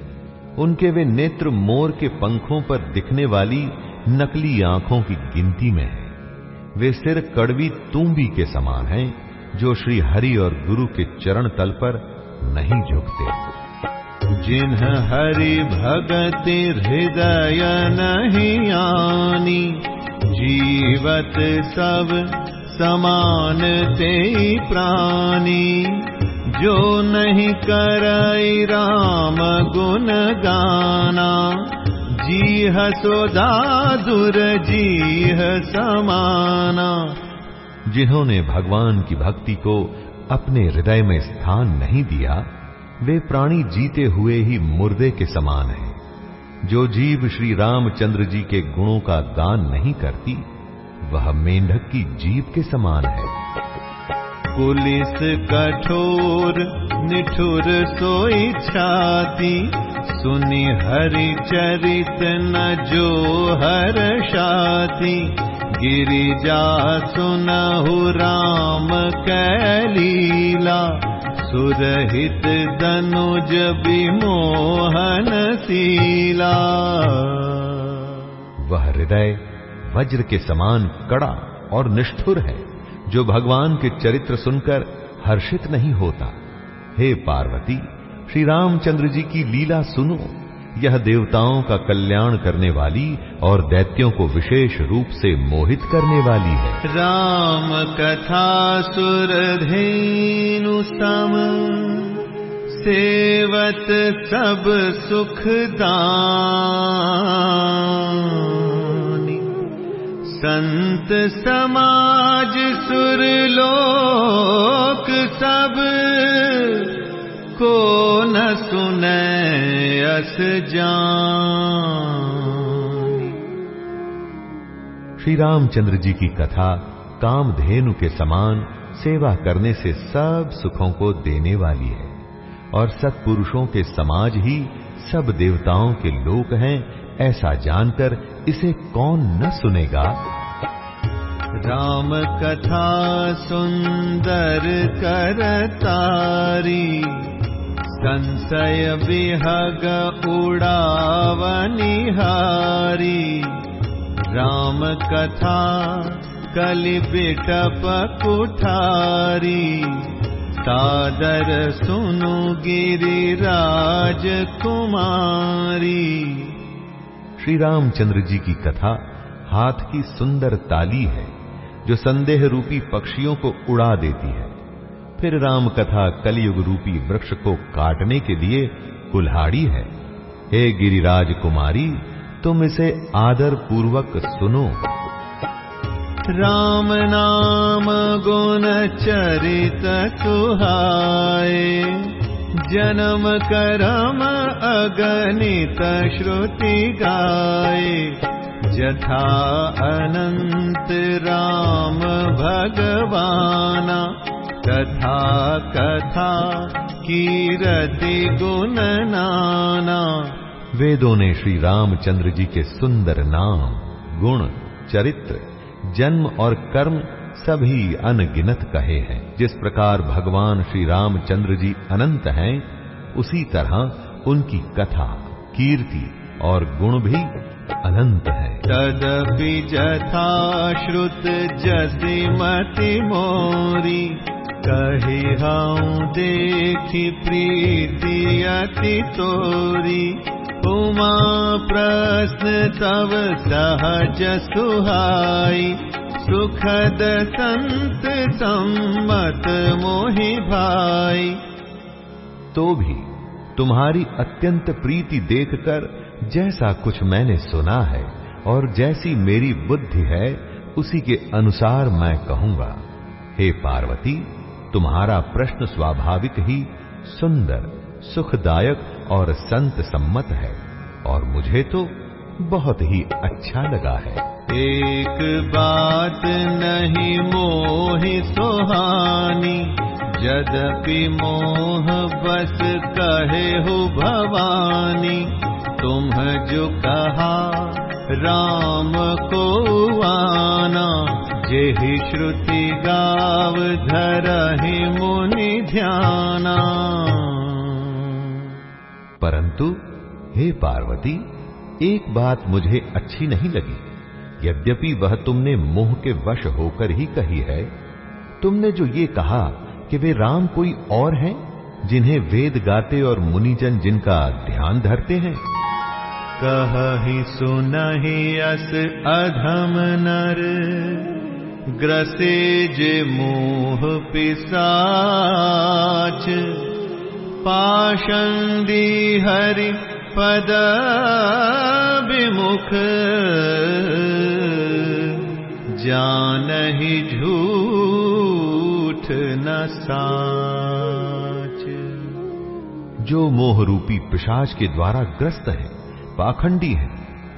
उनके वे नेत्र मोर के पंखों पर दिखने वाली नकली आँखों की गिनती में है। वे सिर कड़वी तुम्बी के समान हैं, जो श्री हरि और गुरु के चरण तल पर नहीं झुकते। जिन्ह हरि भगति हृदय नहीं आनी, जीवत सब समान ते प्राणी। जो नहीं करई राम गुण गाना, जीह सोदा दुर जीह समाना। जिन्होंने भगवान की भक्ति को अपने हृदय में स्थान नहीं दिया वे प्राणी जीते हुए ही मुर्दे के समान हैं। जो जीव श्री रामचंद्र जी के गुणों का गान नहीं करती, वह मेंढक की जीव के समान है। पुलिस कठोर, निठुर सोई छाती, सुनी हरि चरित न जो हर शाती। गिरिजा सुनहु राम कैलीला सुरहित दनुज विमोहन शीला। वह हृदय वज्र के समान कड़ा और निष्ठुर है, जो भगवान के चरित्र सुनकर हर्षित नहीं होता। हे पार्वती, श्री रामचंद्र जी की लीला सुनो। यह देवताओं का कल्याण करने वाली और दैत्यों को विशेष रूप से मोहित करने वाली है। राम कथा सुरधेनु सम, सेवत सब सुखदानी संत समाज सुरलोक सब को न सुने अस जान। श्री रामचंद्र जी की कथा कामधेनु के समान सेवा करने से सब सुखों को देने वाली है और सत्पुरुषों के समाज ही सब देवताओं के लोक हैं ऐसा जानकर इसे कौन न सुनेगा? राम कथा सुंदर करतारी संशय विहग उड़ावनिहारी। राम कथा कलि बिटप कुठारी। सादर सुनु गिरिराज कुमारी। श्री रामचंद्र जी की कथा हाथ की सुंदर ताली है, जो संदेह रूपी पक्षियों को उड़ा देती है। फिर राम कथा कलयुग रूपी वृक्ष को काटने के लिए कुल्हाड़ी है। हे गिरिराज कुमारी तुम इसे आदर पूर्वक सुनो। राम नाम गुण चरित सुहाए जन्म करम अगणित श्रुति गाए। जथा अनंत राम भगवाना कथा कथा कीरति गुण नाना। वेदों ने श्री रामचंद्र जी के सुंदर नाम गुण चरित्र जन्म और कर्म सभी अनगिनत कहे हैं। जिस प्रकार भगवान श्री रामचंद्र जी अनंत हैं उसी तरह उनकी कथा कीर्ति और गुण भी अनंत है। तदपि जथा श्रुत जसि मति मोरी। कही हूँ देखी प्रीति अति तोरी उमा प्रश्न तव सहज सुहाई। सुखद संत सम्मत मोहि भाई। तो भी तुम्हारी अत्यंत प्रीति देखकर जैसा कुछ मैंने सुना है और जैसी मेरी बुद्धि है, उसी के अनुसार मैं कहूँगा, हे पार्वती तुम्हारा प्रश्न स्वाभाविक ही सुंदर, सुखदायक और संत सम्मत है, और मुझे तो बहुत ही अच्छा लगा है। एक बात नहीं मोहि सुहानी, यद्यपि मोह बस कहे हो भवानी, तुम जो कहा राम को आना जेहि श्रुति गाव, धरहि मुनि ध्याना। परंतु, हे पार्वती, एक बात मुझे अच्छी नहीं लगी। यद्यपि वह तुमने मोह के वश होकर ही कही है, तुमने जो ये कहा कि वे राम कोई और हैं, जिन्हें वेद गाते और मुनिजन जिनका ध्यान धरते हैं? कही सुनहि अस अधम नर। ग्रसे जे मोह पिसाच पाषंदी हरि पद विमुख। जान ही झूठ न साच। जो मोह रूपी पिशाच के द्वारा ग्रस्त है, पाखंडी है,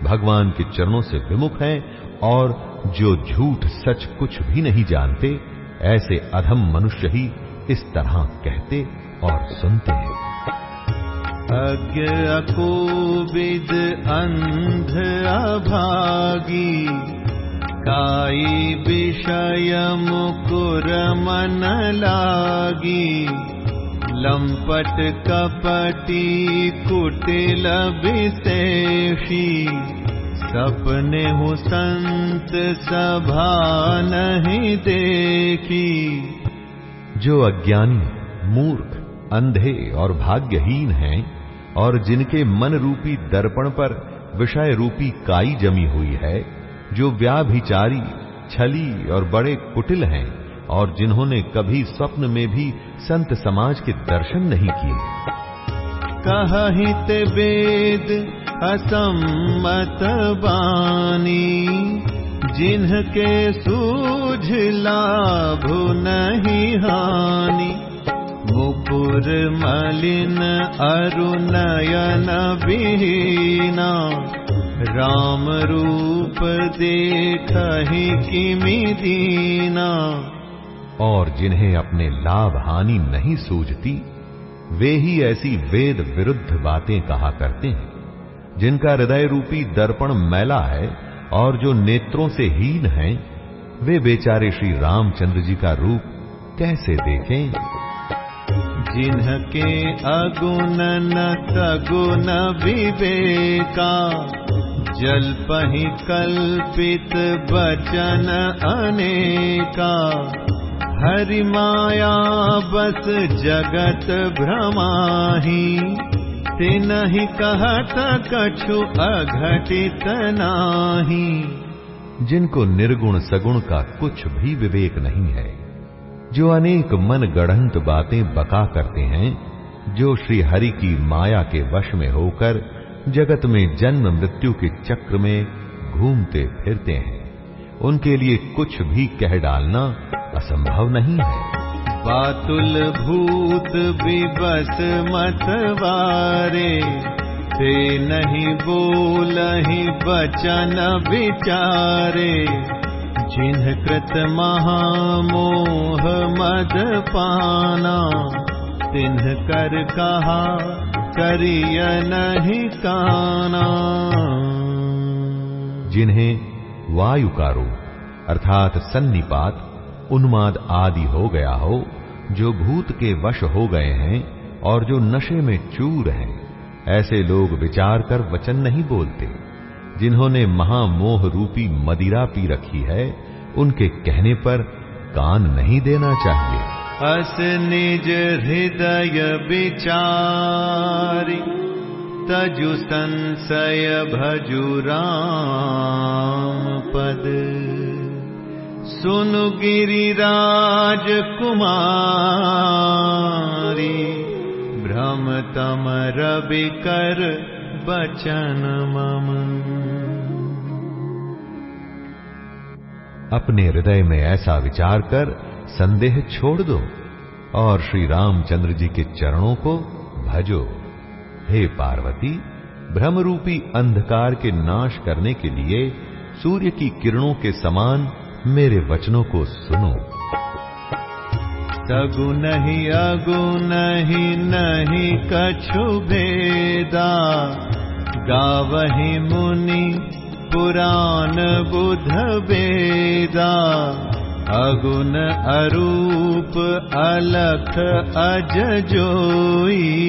भगवान के चरणों से विमुख हैं और जो झूठ सच कुछ भी नहीं जानते, ऐसे अधम मनुष्य ही इस तरह कहते और सुनते हैं। अज्ञ अकोविद अंध अभागी, काई विषय मुकुर मन लागी। लंपट कपटी कुटिल विशेषी सपने हूँ संत सभा नहीं देखी। जो अज्ञानी, मूर्ख, अंधे और भाग्यहीन हैं और जिनके मन रूपी दर्पण पर विषय रूपी काई जमी हुई है, जो व्याभिचारी, छली और बड़े कुटिल हैं और जिन्होंने कभी स्वप्न में भी संत समाज के दर्शन नहीं किए। कहहित वेद असम्मत बानी जिनके सूझ लाभ नहीं हानि। मुकुर, मलिन अरुनयन विहीना, राम रूप देख किमि दीना। और जिन्हें अपने लाभ हानि नहीं सूझती वे ही ऐसी वेद विरुद्ध बातें कहा करते हैं, जिनका हृदय रूपी दर्पण मैला है और जो नेत्रों से हीन हैं, वे बेचारे श्री रामचंद्र जी का रूप कैसे देखें? जिनके अगुण न सगुण विवेका, जल पही कल्पित बचन अनेका। हरि माया बस जगत भ्रमाही तिनहि कहत कछु अघटित नाही। जिनको निर्गुण सगुण का कुछ भी विवेक नहीं है, जो अनेक मन गढ़ंत बातें बका करते हैं, जो श्री हरि की माया के वश में होकर जगत में जन्म मृत्यु के चक्र में घूमते फिरते हैं, उनके लिए कुछ भी कह डालना असंभव नहीं है। बातुल भूत विबस मतवारे ते नहीं बोलहि बचन विचारे। जिन्ह कृत महामोह मद पाना तिन्ह कर कहा करिय नहीं काना। जिन्हें वायु का रूप अर्थात सन्निपात उन्माद आदि हो गया हो, जो भूत के वश हो गए हैं और जो नशे में चूर हैं, ऐसे लोग विचार कर वचन नहीं बोलते। जिन्होंने महामोह रूपी मदिरा पी रखी है, उनके कहने पर कान नहीं देना चाहिए। अस निज हृदय विचारी, तजु संशय भजु राम पद सुनु गिरिराज कुमारी भ्रम तम रवि कर बचन मम। अपने हृदय में ऐसा विचार कर संदेह छोड़ दो और श्री रामचंद्र जी के चरणों को भजो। हे पार्वती भ्रम रूपी अंधकार के नाश करने के लिए सूर्य की किरणों के समान मेरे वचनों को सुनो। सगु नहीं, अगु नहीं नहीं कछु भेदा। गावही मुनि पुराण बुध वेदा अगुन अरूप अलख अज जोई।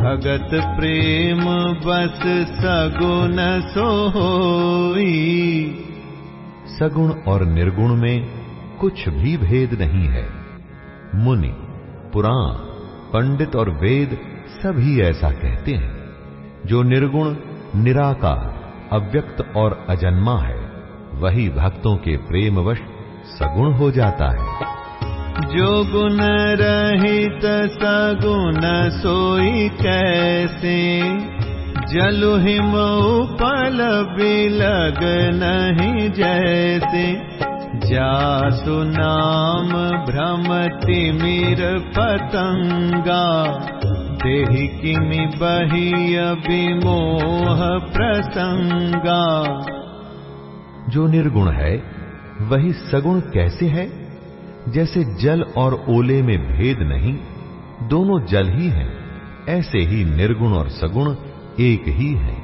भगत प्रेम बस सगुन सोई सगुण और निर्गुण में कुछ भी भेद नहीं है। मुनि, पुराण, पंडित और वेद सभी ऐसा कहते हैं। जो निर्गुण, निराकार, अव्यक्त और अजन्मा है, वही भक्तों के प्रेमवश सगुण हो जाता है। जो गुण रहित सगुण सोई कैसे? जलु हिम उपल बिलग नहीं जैसे। जासु नाम भ्रम तिमिर पतंगा। देहि किमि बही विमोह प्रसंगा। जो निर्गुण है, वही सगुण कैसे है? जैसे जल और ओले में भेद नहीं, दोनों जल ही हैं, ऐसे ही निर्गुण और सगुण एक ही है,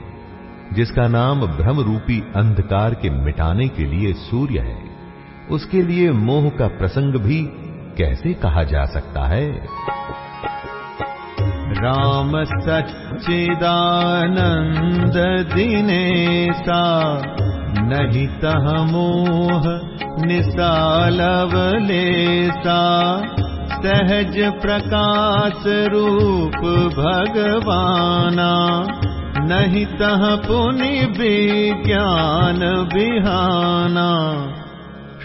जिसका नाम भ्रम रूपी अंधकार के मिटाने के लिए सूर्य है। उसके लिए मोह का प्रसंग भी कैसे कहा जा सकता है? राम सच्चिदानन्द दिनेसा नहीं तह मोह निसालवलेसा सहज प्रकाश रूप भगवाना, नहीं तह पुनि विज्ञान बिहाना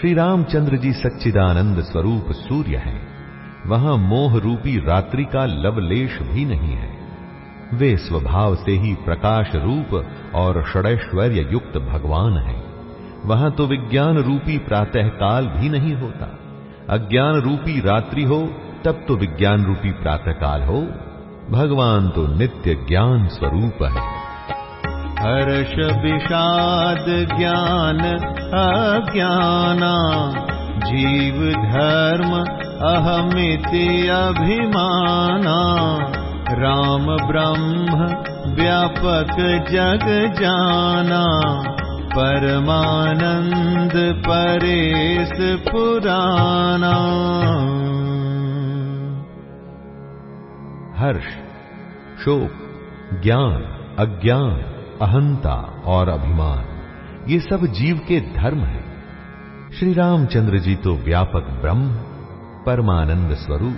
श्री रामचंद्र जी सच्चिदानंद स्वरूप सूर्य हैं। वहाँ मोह रूपी रात्रि का लवलेश भी नहीं है। वे स्वभाव से ही प्रकाश रूप और षडैश्वर्य युक्त भगवान हैं। वहाँ तो विज्ञान रूपी प्रातः काल भी नहीं होता। अज्ञान रूपी रात्रि हो, तब तो विज्ञान रूपी प्रातः काल हो। भगवान तो नित्य ज्ञान स्वरूप है। हर्ष विषाद ज्ञान, अज्ञाना, जीव धर्म, अहमिति अभिमाना। राम ब्रह्म, व्यापक जग जाना। परमानंद परेश पुराना। हर्ष, शोक, ज्ञान, अज्ञान, अहंता और अभिमान, ये सब जीव के धर्म हैं। श्री रामचंद्र जी तो व्यापक ब्रह्म, परमानंद स्वरूप,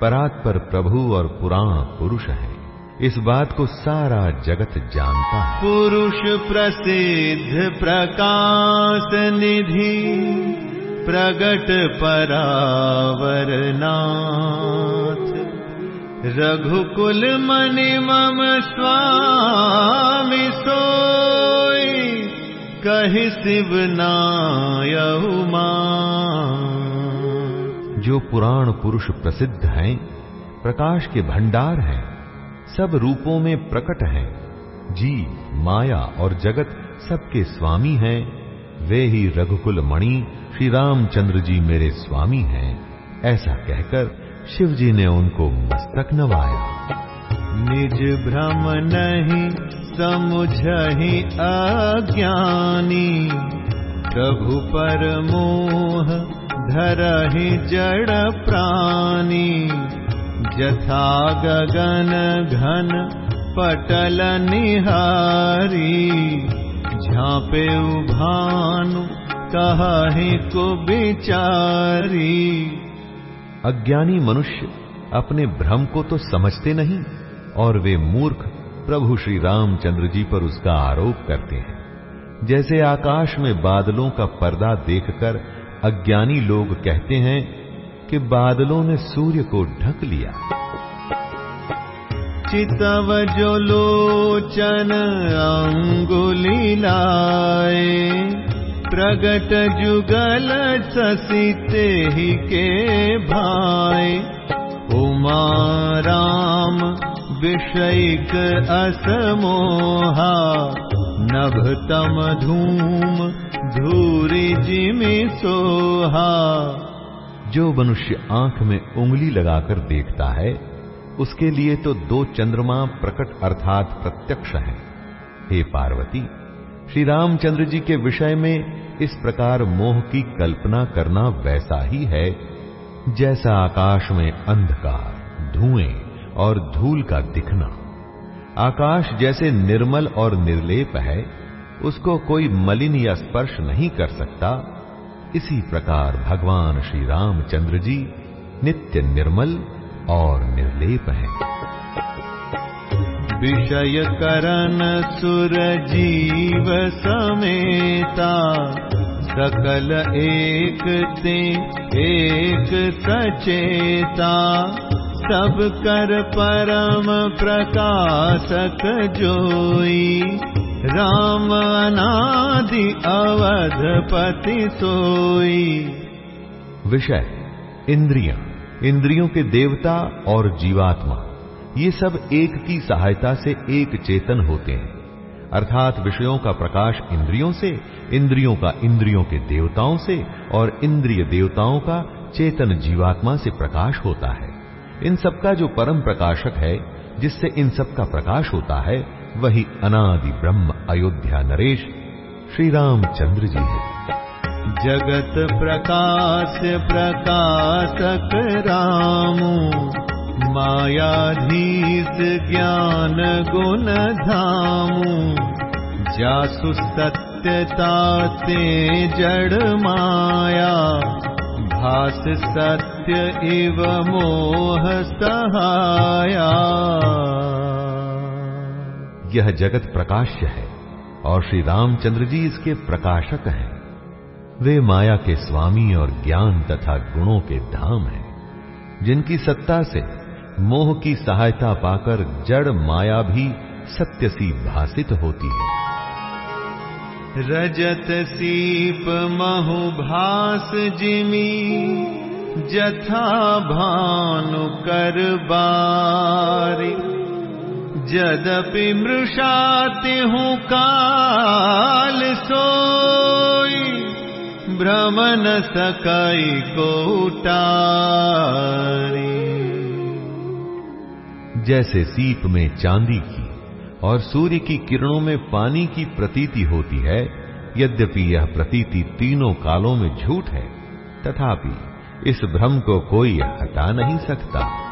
परात्पर प्रभु और पुराण पुरुष हैं। इस बात को सारा जगत जानता है। पुरुष प्रसिद्ध प्रकाश निधि प्रगट परावरनाथ रघुकुल मणि मम स्वामी सोई कहि शिव नायहुमा जो पुराण पुरुष प्रसिद्ध हैं प्रकाश के भंडार हैं सब रूपों में प्रकट हैं। जीव, माया और जगत सबके स्वामी हैं। वे ही रघुकुल मणि, श्री रामचंद्र जी मेरे स्वामी हैं। ऐसा कहकर शिव जी ने उनको मस्तक नवाया। निज भ्रम नहीं, समुझही अज्ञानी। प्रभु पर मोह धरहि जड़ प्राणी। जथा गगन घन पटल निहारी, झापे भानु कहि को बिचारी अज्ञानी मनुष्य अपने भ्रम को तो समझते नहीं, और वे मूर्ख प्रभु श्री रामचंद्र जी पर उसका आरोप करते हैं। जैसे आकाश में बादलों का पर्दा देखकर अज्ञानी लोग कहते हैं कि बादलों ने सूर्य को ढक लिया। चितव जो लोचन अंगुली लाए प्रगट जुगल ससीते ही के भाई उमा राम विषयिक असमोहा नभतम धूम धूरी जिमि सोहा जो मनुष्य आँख में उंगली लगाकर देखता है, उसके लिए तो दो चंद्रमा प्रकट अर्थात प्रत्यक्ष हैं। हे पार्वती, श्री रामचंद्र जी के विषय में इस प्रकार मोह की कल्पना करना वैसा ही है, जैसा आकाश में अंधकार, धुएँ और धूल का दिखना। आकाश जैसे निर्मल और निर्लेप है, उसको कोई मलिन या स्पर्श नहीं कर सकता इसी प्रकार भगवान श्री रामचंद्र जी नित्य निर्मल और निर्लेप हैं। विषय करण सुर जीव समेता सकल एक ते एक सचेता। सब कर परम प्रकाशक जोई राम अनादि अवधपति सोई। विषय, इंद्रिया, इंद्रियों के देवता और जीवात्मा, ये सब एक की सहायता से एक चेतन होते हैं। अर्थात विषयों का प्रकाश इंद्रियों से, इंद्रियों का इंद्रियों के देवताओं से और इंद्रिय देवताओं का चेतन जीवात्मा से प्रकाश होता है। इन सबका जो परम प्रकाशक है, जिससे इन सब का प्रकाश होता है वही अनादि ब्रह्म अयोध्या नरेश श्री रामचंद्र जी है। जगत प्रकाश, प्रकाशक रामु मायाधीर नित ज्ञान गुण धामु जासु सत्यता ते जड़ माया, भास सत्य इव मोह सहाया। यह जगत प्रकाश्य है और श्री रामचंद्र जी इसके प्रकाशक हैं। वे माया के स्वामी और ज्ञान तथा गुणों के धाम हैं, जिनकी सत्ता से मोह की सहायता पाकर जड़ माया भी सत्य सी भाषित होती है। रजत सीप महु भास जिमी, जथा भानु कर बारी। जदपि मृषाति हूँ काल सोई, भ्रमण सकई कोटारी। जैसे सीप में चांदी की और सूर्य की किरणों में पानी की प्रतीति होती है, यद्यपि यह प्रतीति तीनों कालों में झूठ है, तथापि इस भ्रम को कोई हटा नहीं सकता।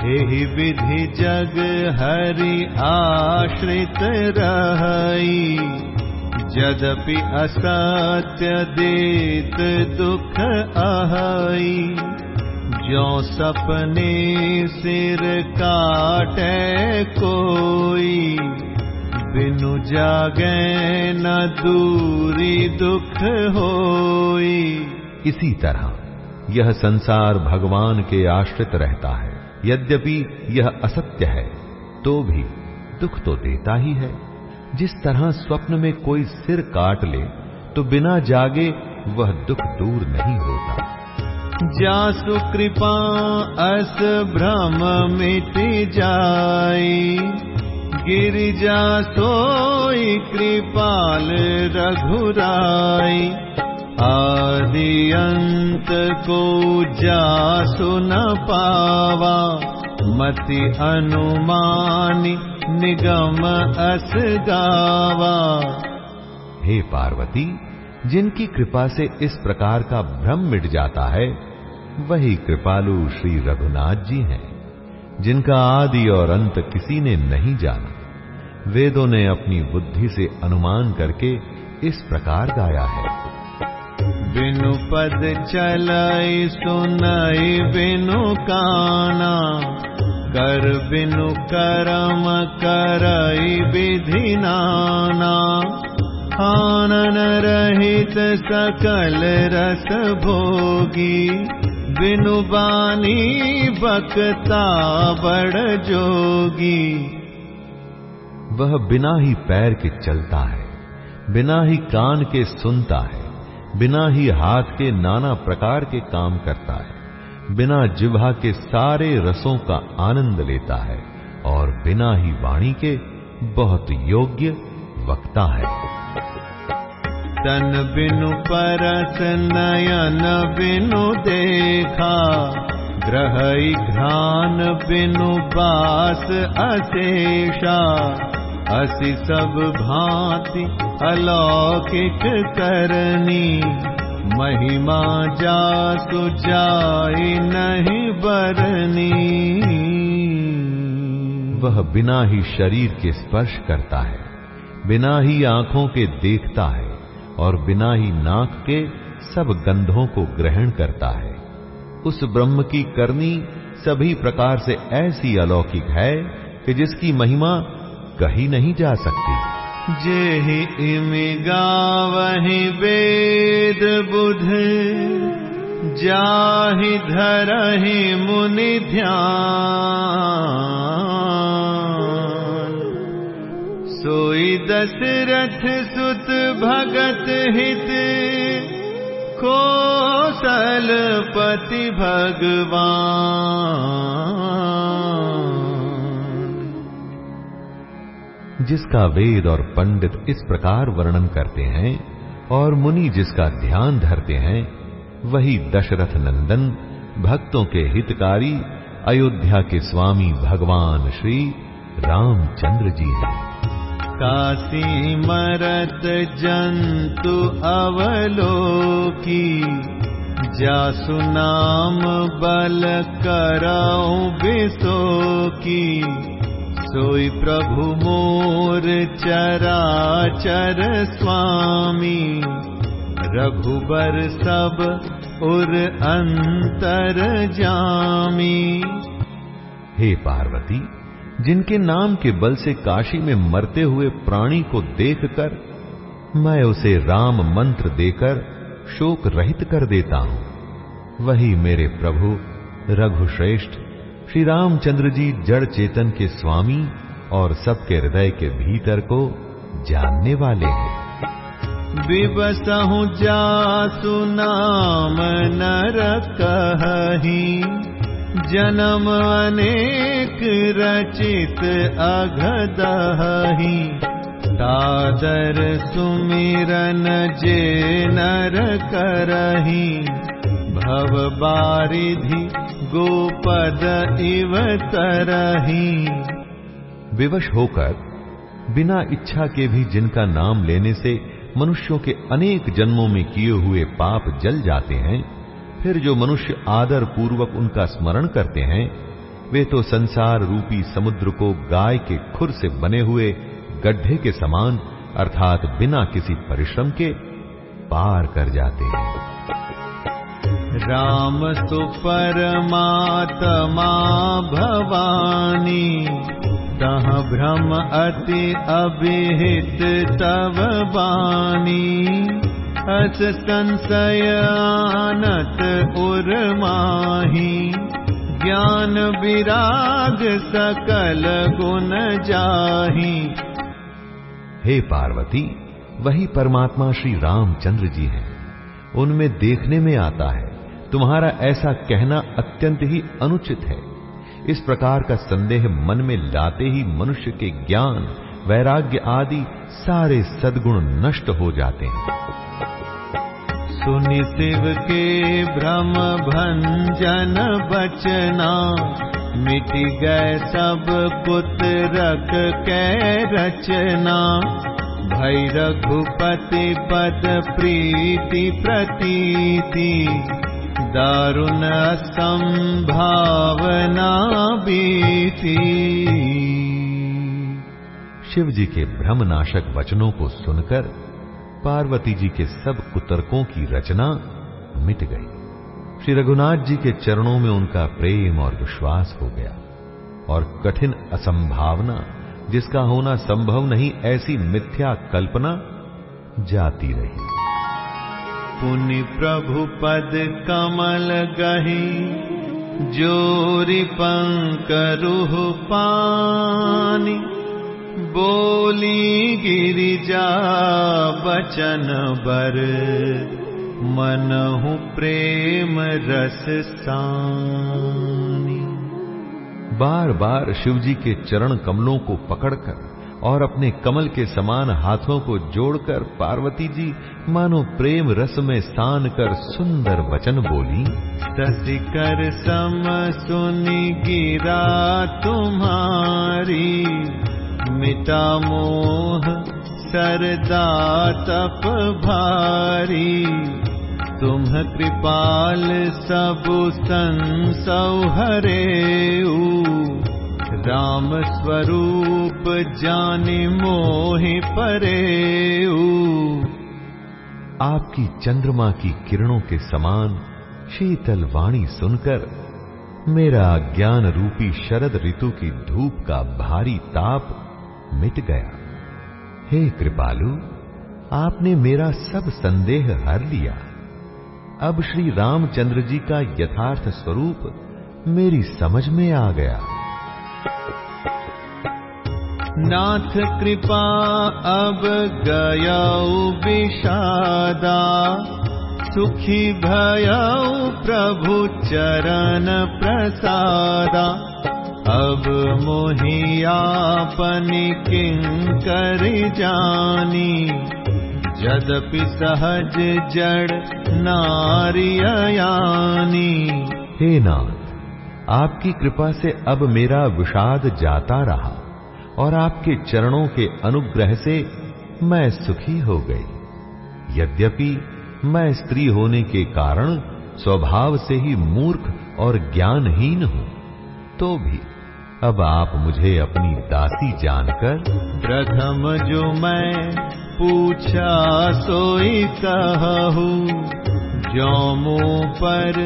एहि विधि जग हरि आश्रित रही। जदपि असत्य देत दुख अहई जो सपने सिर काटे कोई, बिनु जागे न दूरी दुख होई। इसी तरह यह संसार भगवान के आश्रित रहता है। यद्यपि यह असत्य है तो भी दुख तो देता ही है। जिस तरह स्वप्न में कोई सिर काट ले तो बिना जागे वह दुख दूर नहीं होता। जासु कृपा अस भ्रम मिट जाई गिरिजा सोई कृपाल रघुराई। आदि अंत को जा सुन पावा। मति अनुमानी निगम अस गावा। हे पार्वती, जिनकी कृपा से इस प्रकार का भ्रम मिट जाता है, वही कृपालु श्री रघुनाथ जी हैं, जिनका आदि और अंत किसी ने नहीं जाना। वेदों ने अपनी बुद्धि से अनुमान करके इस प्रकार गाया है। बिनु पद चलाई सुनाई बिनु काना, कर बिनु करम करई विधि नाना। आनन रहित सकल रस भोगी, बिनु बानी बकता बड़ जोगी। वह बिना ही पैर के चलता है, बिना ही कान के सुनता है। बिना ही हाथ के नाना प्रकार के काम करता है, बिना जिह्वा के सारे रसों का आनंद लेता है और बिना ही वाणी के बहुत योग्य वक्ता है। तन बिनु परस नयन बिनु देखा, ग्रहई घ्रान बिनु बास अशेषा। असि सब भांति अलौकिक करनी। महिमा जा सुजाई नहीं बरनी। वह बिना ही शरीर के स्पर्श करता है, बिना ही आँखों के देखता है, और बिना ही नाक के सब गंधों को ग्रहण करता है। उस ब्रह्म की करनी सभी प्रकार से ऐसी अलौकिक है कि जिसकी महिमा कही नहीं जा सकती। जे इमिगा वही वेद बुध, जाहि धरहि मुनि ध्यान। सोई दशरथ सुत भगत हित कोसलपति भगवान। जिसका वेद और पंडित इस प्रकार वर्णन करते हैं और मुनि जिसका ध्यान धरते हैं, वही दशरथ नंदन, भक्तों के हितकारी, अयोध्या के स्वामी भगवान श्री रामचंद्र जी हैं। काशी मरत जंतु अवलोकी, जासु नाम बल करऊ बिसो की सोई प्रभु मोर चरा चर स्वामी। रघुबर सब उर अंतर जामी। हे पार्वती, जिनके नाम के बल से काशी में मरते हुए प्राणी को देखकर, मैं उसे राम मंत्र देकर शोक रहित कर देता हूँ। वही मेरे प्रभु रघुश्रेष्ठ श्री रामचंद्र जी जड़ चेतन के स्वामी और सबके हृदय के भीतर को जानने वाले हैं। विवसहु जासु नाम नर कही, जन्म अनेक रचित अघदही। दादर सुमिरन जे नर करही, भव बारिधि गोपद इव तरही। विवश होकर, बिना इच्छा के भी जिनका नाम लेने से मनुष्यों के अनेक जन्मों में किए हुए पाप जल जाते हैं, फिर जो मनुष्य आदर पूर्वक उनका स्मरण करते हैं, वे तो संसार रूपी समुद्र को गाय के खुर से बने हुए गड्ढे के समान, अर्थात बिना किसी परिश्रम के, पार कर जाते हैं। राम सुपरमात्मा भवानी, तह भ्रम अति अभिहित तव बानी अस संशयानत उर्माही ज्ञान विराग सकल गुण जाही। हे पार्वती, वही परमात्मा श्री रामचंद्र जी हैं। उनमें देखने में आता है तुम्हारा ऐसा कहना अत्यंत ही अनुचित है। इस प्रकार का संदेह मन में लाते ही मनुष्य के ज्ञान, वैराग्य आदि सारे सद्गुण नष्ट हो जाते हैं। सुनि शिव के भ्रम भंजन बचना, मिट गए सब पुत्रक कै रचना। भै रघुपति पद प्रीति प्रतीति दारुण संभावना बीती। शिव जी के भ्रमनाशक वचनों को सुनकर पार्वती जी के सब कुतर्कों की रचना मिट गई। श्री रघुनाथ जी के चरणों में उनका प्रेम और विश्वास हो गया और कठिन असंभावना, जिसका होना संभव नहीं, ऐसी मिथ्या कल्पना जाती रही। पुनि प्रभु पद कमल गही, जोरी पंकरुह पानी। बोली गिरिजा बचन बर, मनहु प्रेम रस सानी। बार बार शिवजी के चरण कमलों को पकड़कर और अपने कमल के समान हाथों को जोड़कर पार्वती जी मानो प्रेम रस में सान कर सुंदर वचन बोली। तसी कर सम सुनी गिरा तुम्हारी, मिटा मोह सरदा तप भारी। तुम कृपाल सब संसौहरे राम स्वरूप जाने मोहि परे आपकी चंद्रमा की किरणों के समान शीतल वाणी सुनकर मेरा ज्ञान रूपी शरद ऋतु की धूप का भारी ताप मिट गया। हे कृपालु, आपने मेरा सब संदेह हर लिया। अब श्री रामचंद्र जी का यथार्थ स्वरूप मेरी समझ में आ गया। नाथ कृपा अब गया विषादा सुखी भयऊ प्रभु चरण प्रसादा। अब मोहियापनि किंकर जानी यद्यपि सहज जड़ नारियानी हे नाथ आपकी कृपा से अब मेरा विषाद जाता रहा और आपके चरणों के अनुग्रह से मैं सुखी हो गई। यद्यपि मैं स्त्री होने के कारण स्वभाव से ही मूर्ख और ज्ञानहीन हूँ तो भी अब आप मुझे अपनी दासी जानकर प्रथम जो मैं पूछा सोई कहू जो मुँह पर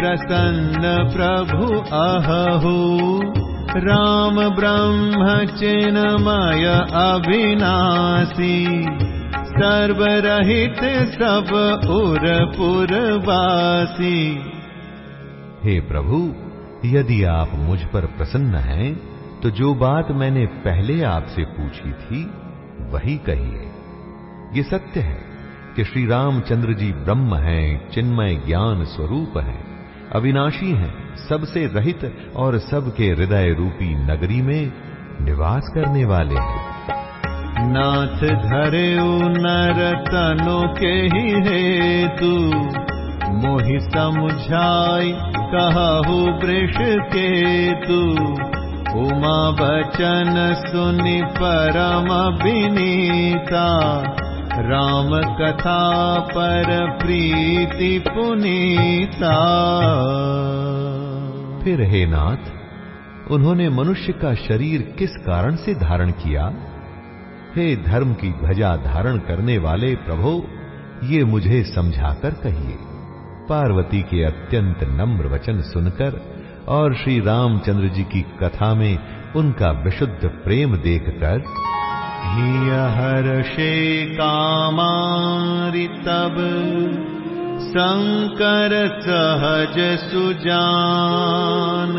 प्रसन्न प्रभु अहू राम ब्रह्म चिन्मय अविनाशी। सर्वरहित सब उर पुरवासी। हे प्रभु, यदि आप मुझ पर प्रसन्न हैं तो जो बात मैंने पहले आपसे पूछी थी, वही कहिए ये सत्य है कि श्री रामचंद्र जी ब्रह्म हैं, चिन्मय ज्ञान स्वरूप हैं। अविनाशी हैं। सबसे रहित और सबके हृदय रूपी नगरी में निवास करने वाले हैं। नाथ धरे नर तनु के ही हेतु, मोहि समझाई कहु वृष के तू उमा बचन सुनि परम विनीता राम कथा पर प्रीति पुनीता। फिर हे नाथ, उन्होंने मनुष्य का शरीर किस कारण से धारण किया? हे धर्म की ध्वजा धारण करने वाले प्रभो, ये मुझे समझाकर कहिए। पार्वती के अत्यंत नम्र वचन सुनकर और श्री रामचंद्र जी की कथा में उनका विशुद्ध प्रेम देखकर हर्षे कामारि तब शङ्कर सहज सुजान।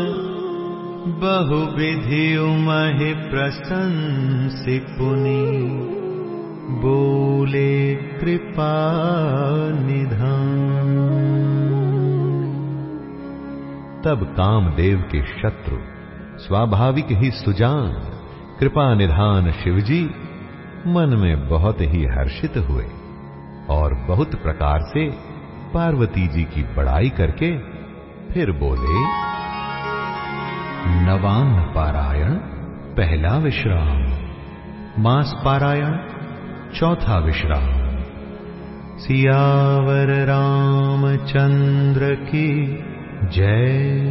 बहुविधि उमहि प्रशंसि पुनि। बोले कृपा निधान। तब कामदेव के शत्रु स्वाभाविक ही सुजान कृपा निधान शिवजी, मन में बहुत ही हर्षित हुए और बहुत प्रकार से पार्वती जी की बड़ाई करके फिर बोले, नवान्न पारायण, पहला विश्राम। मास पारायण, चौथा विश्राम। सियावर रामचंद्र की जय।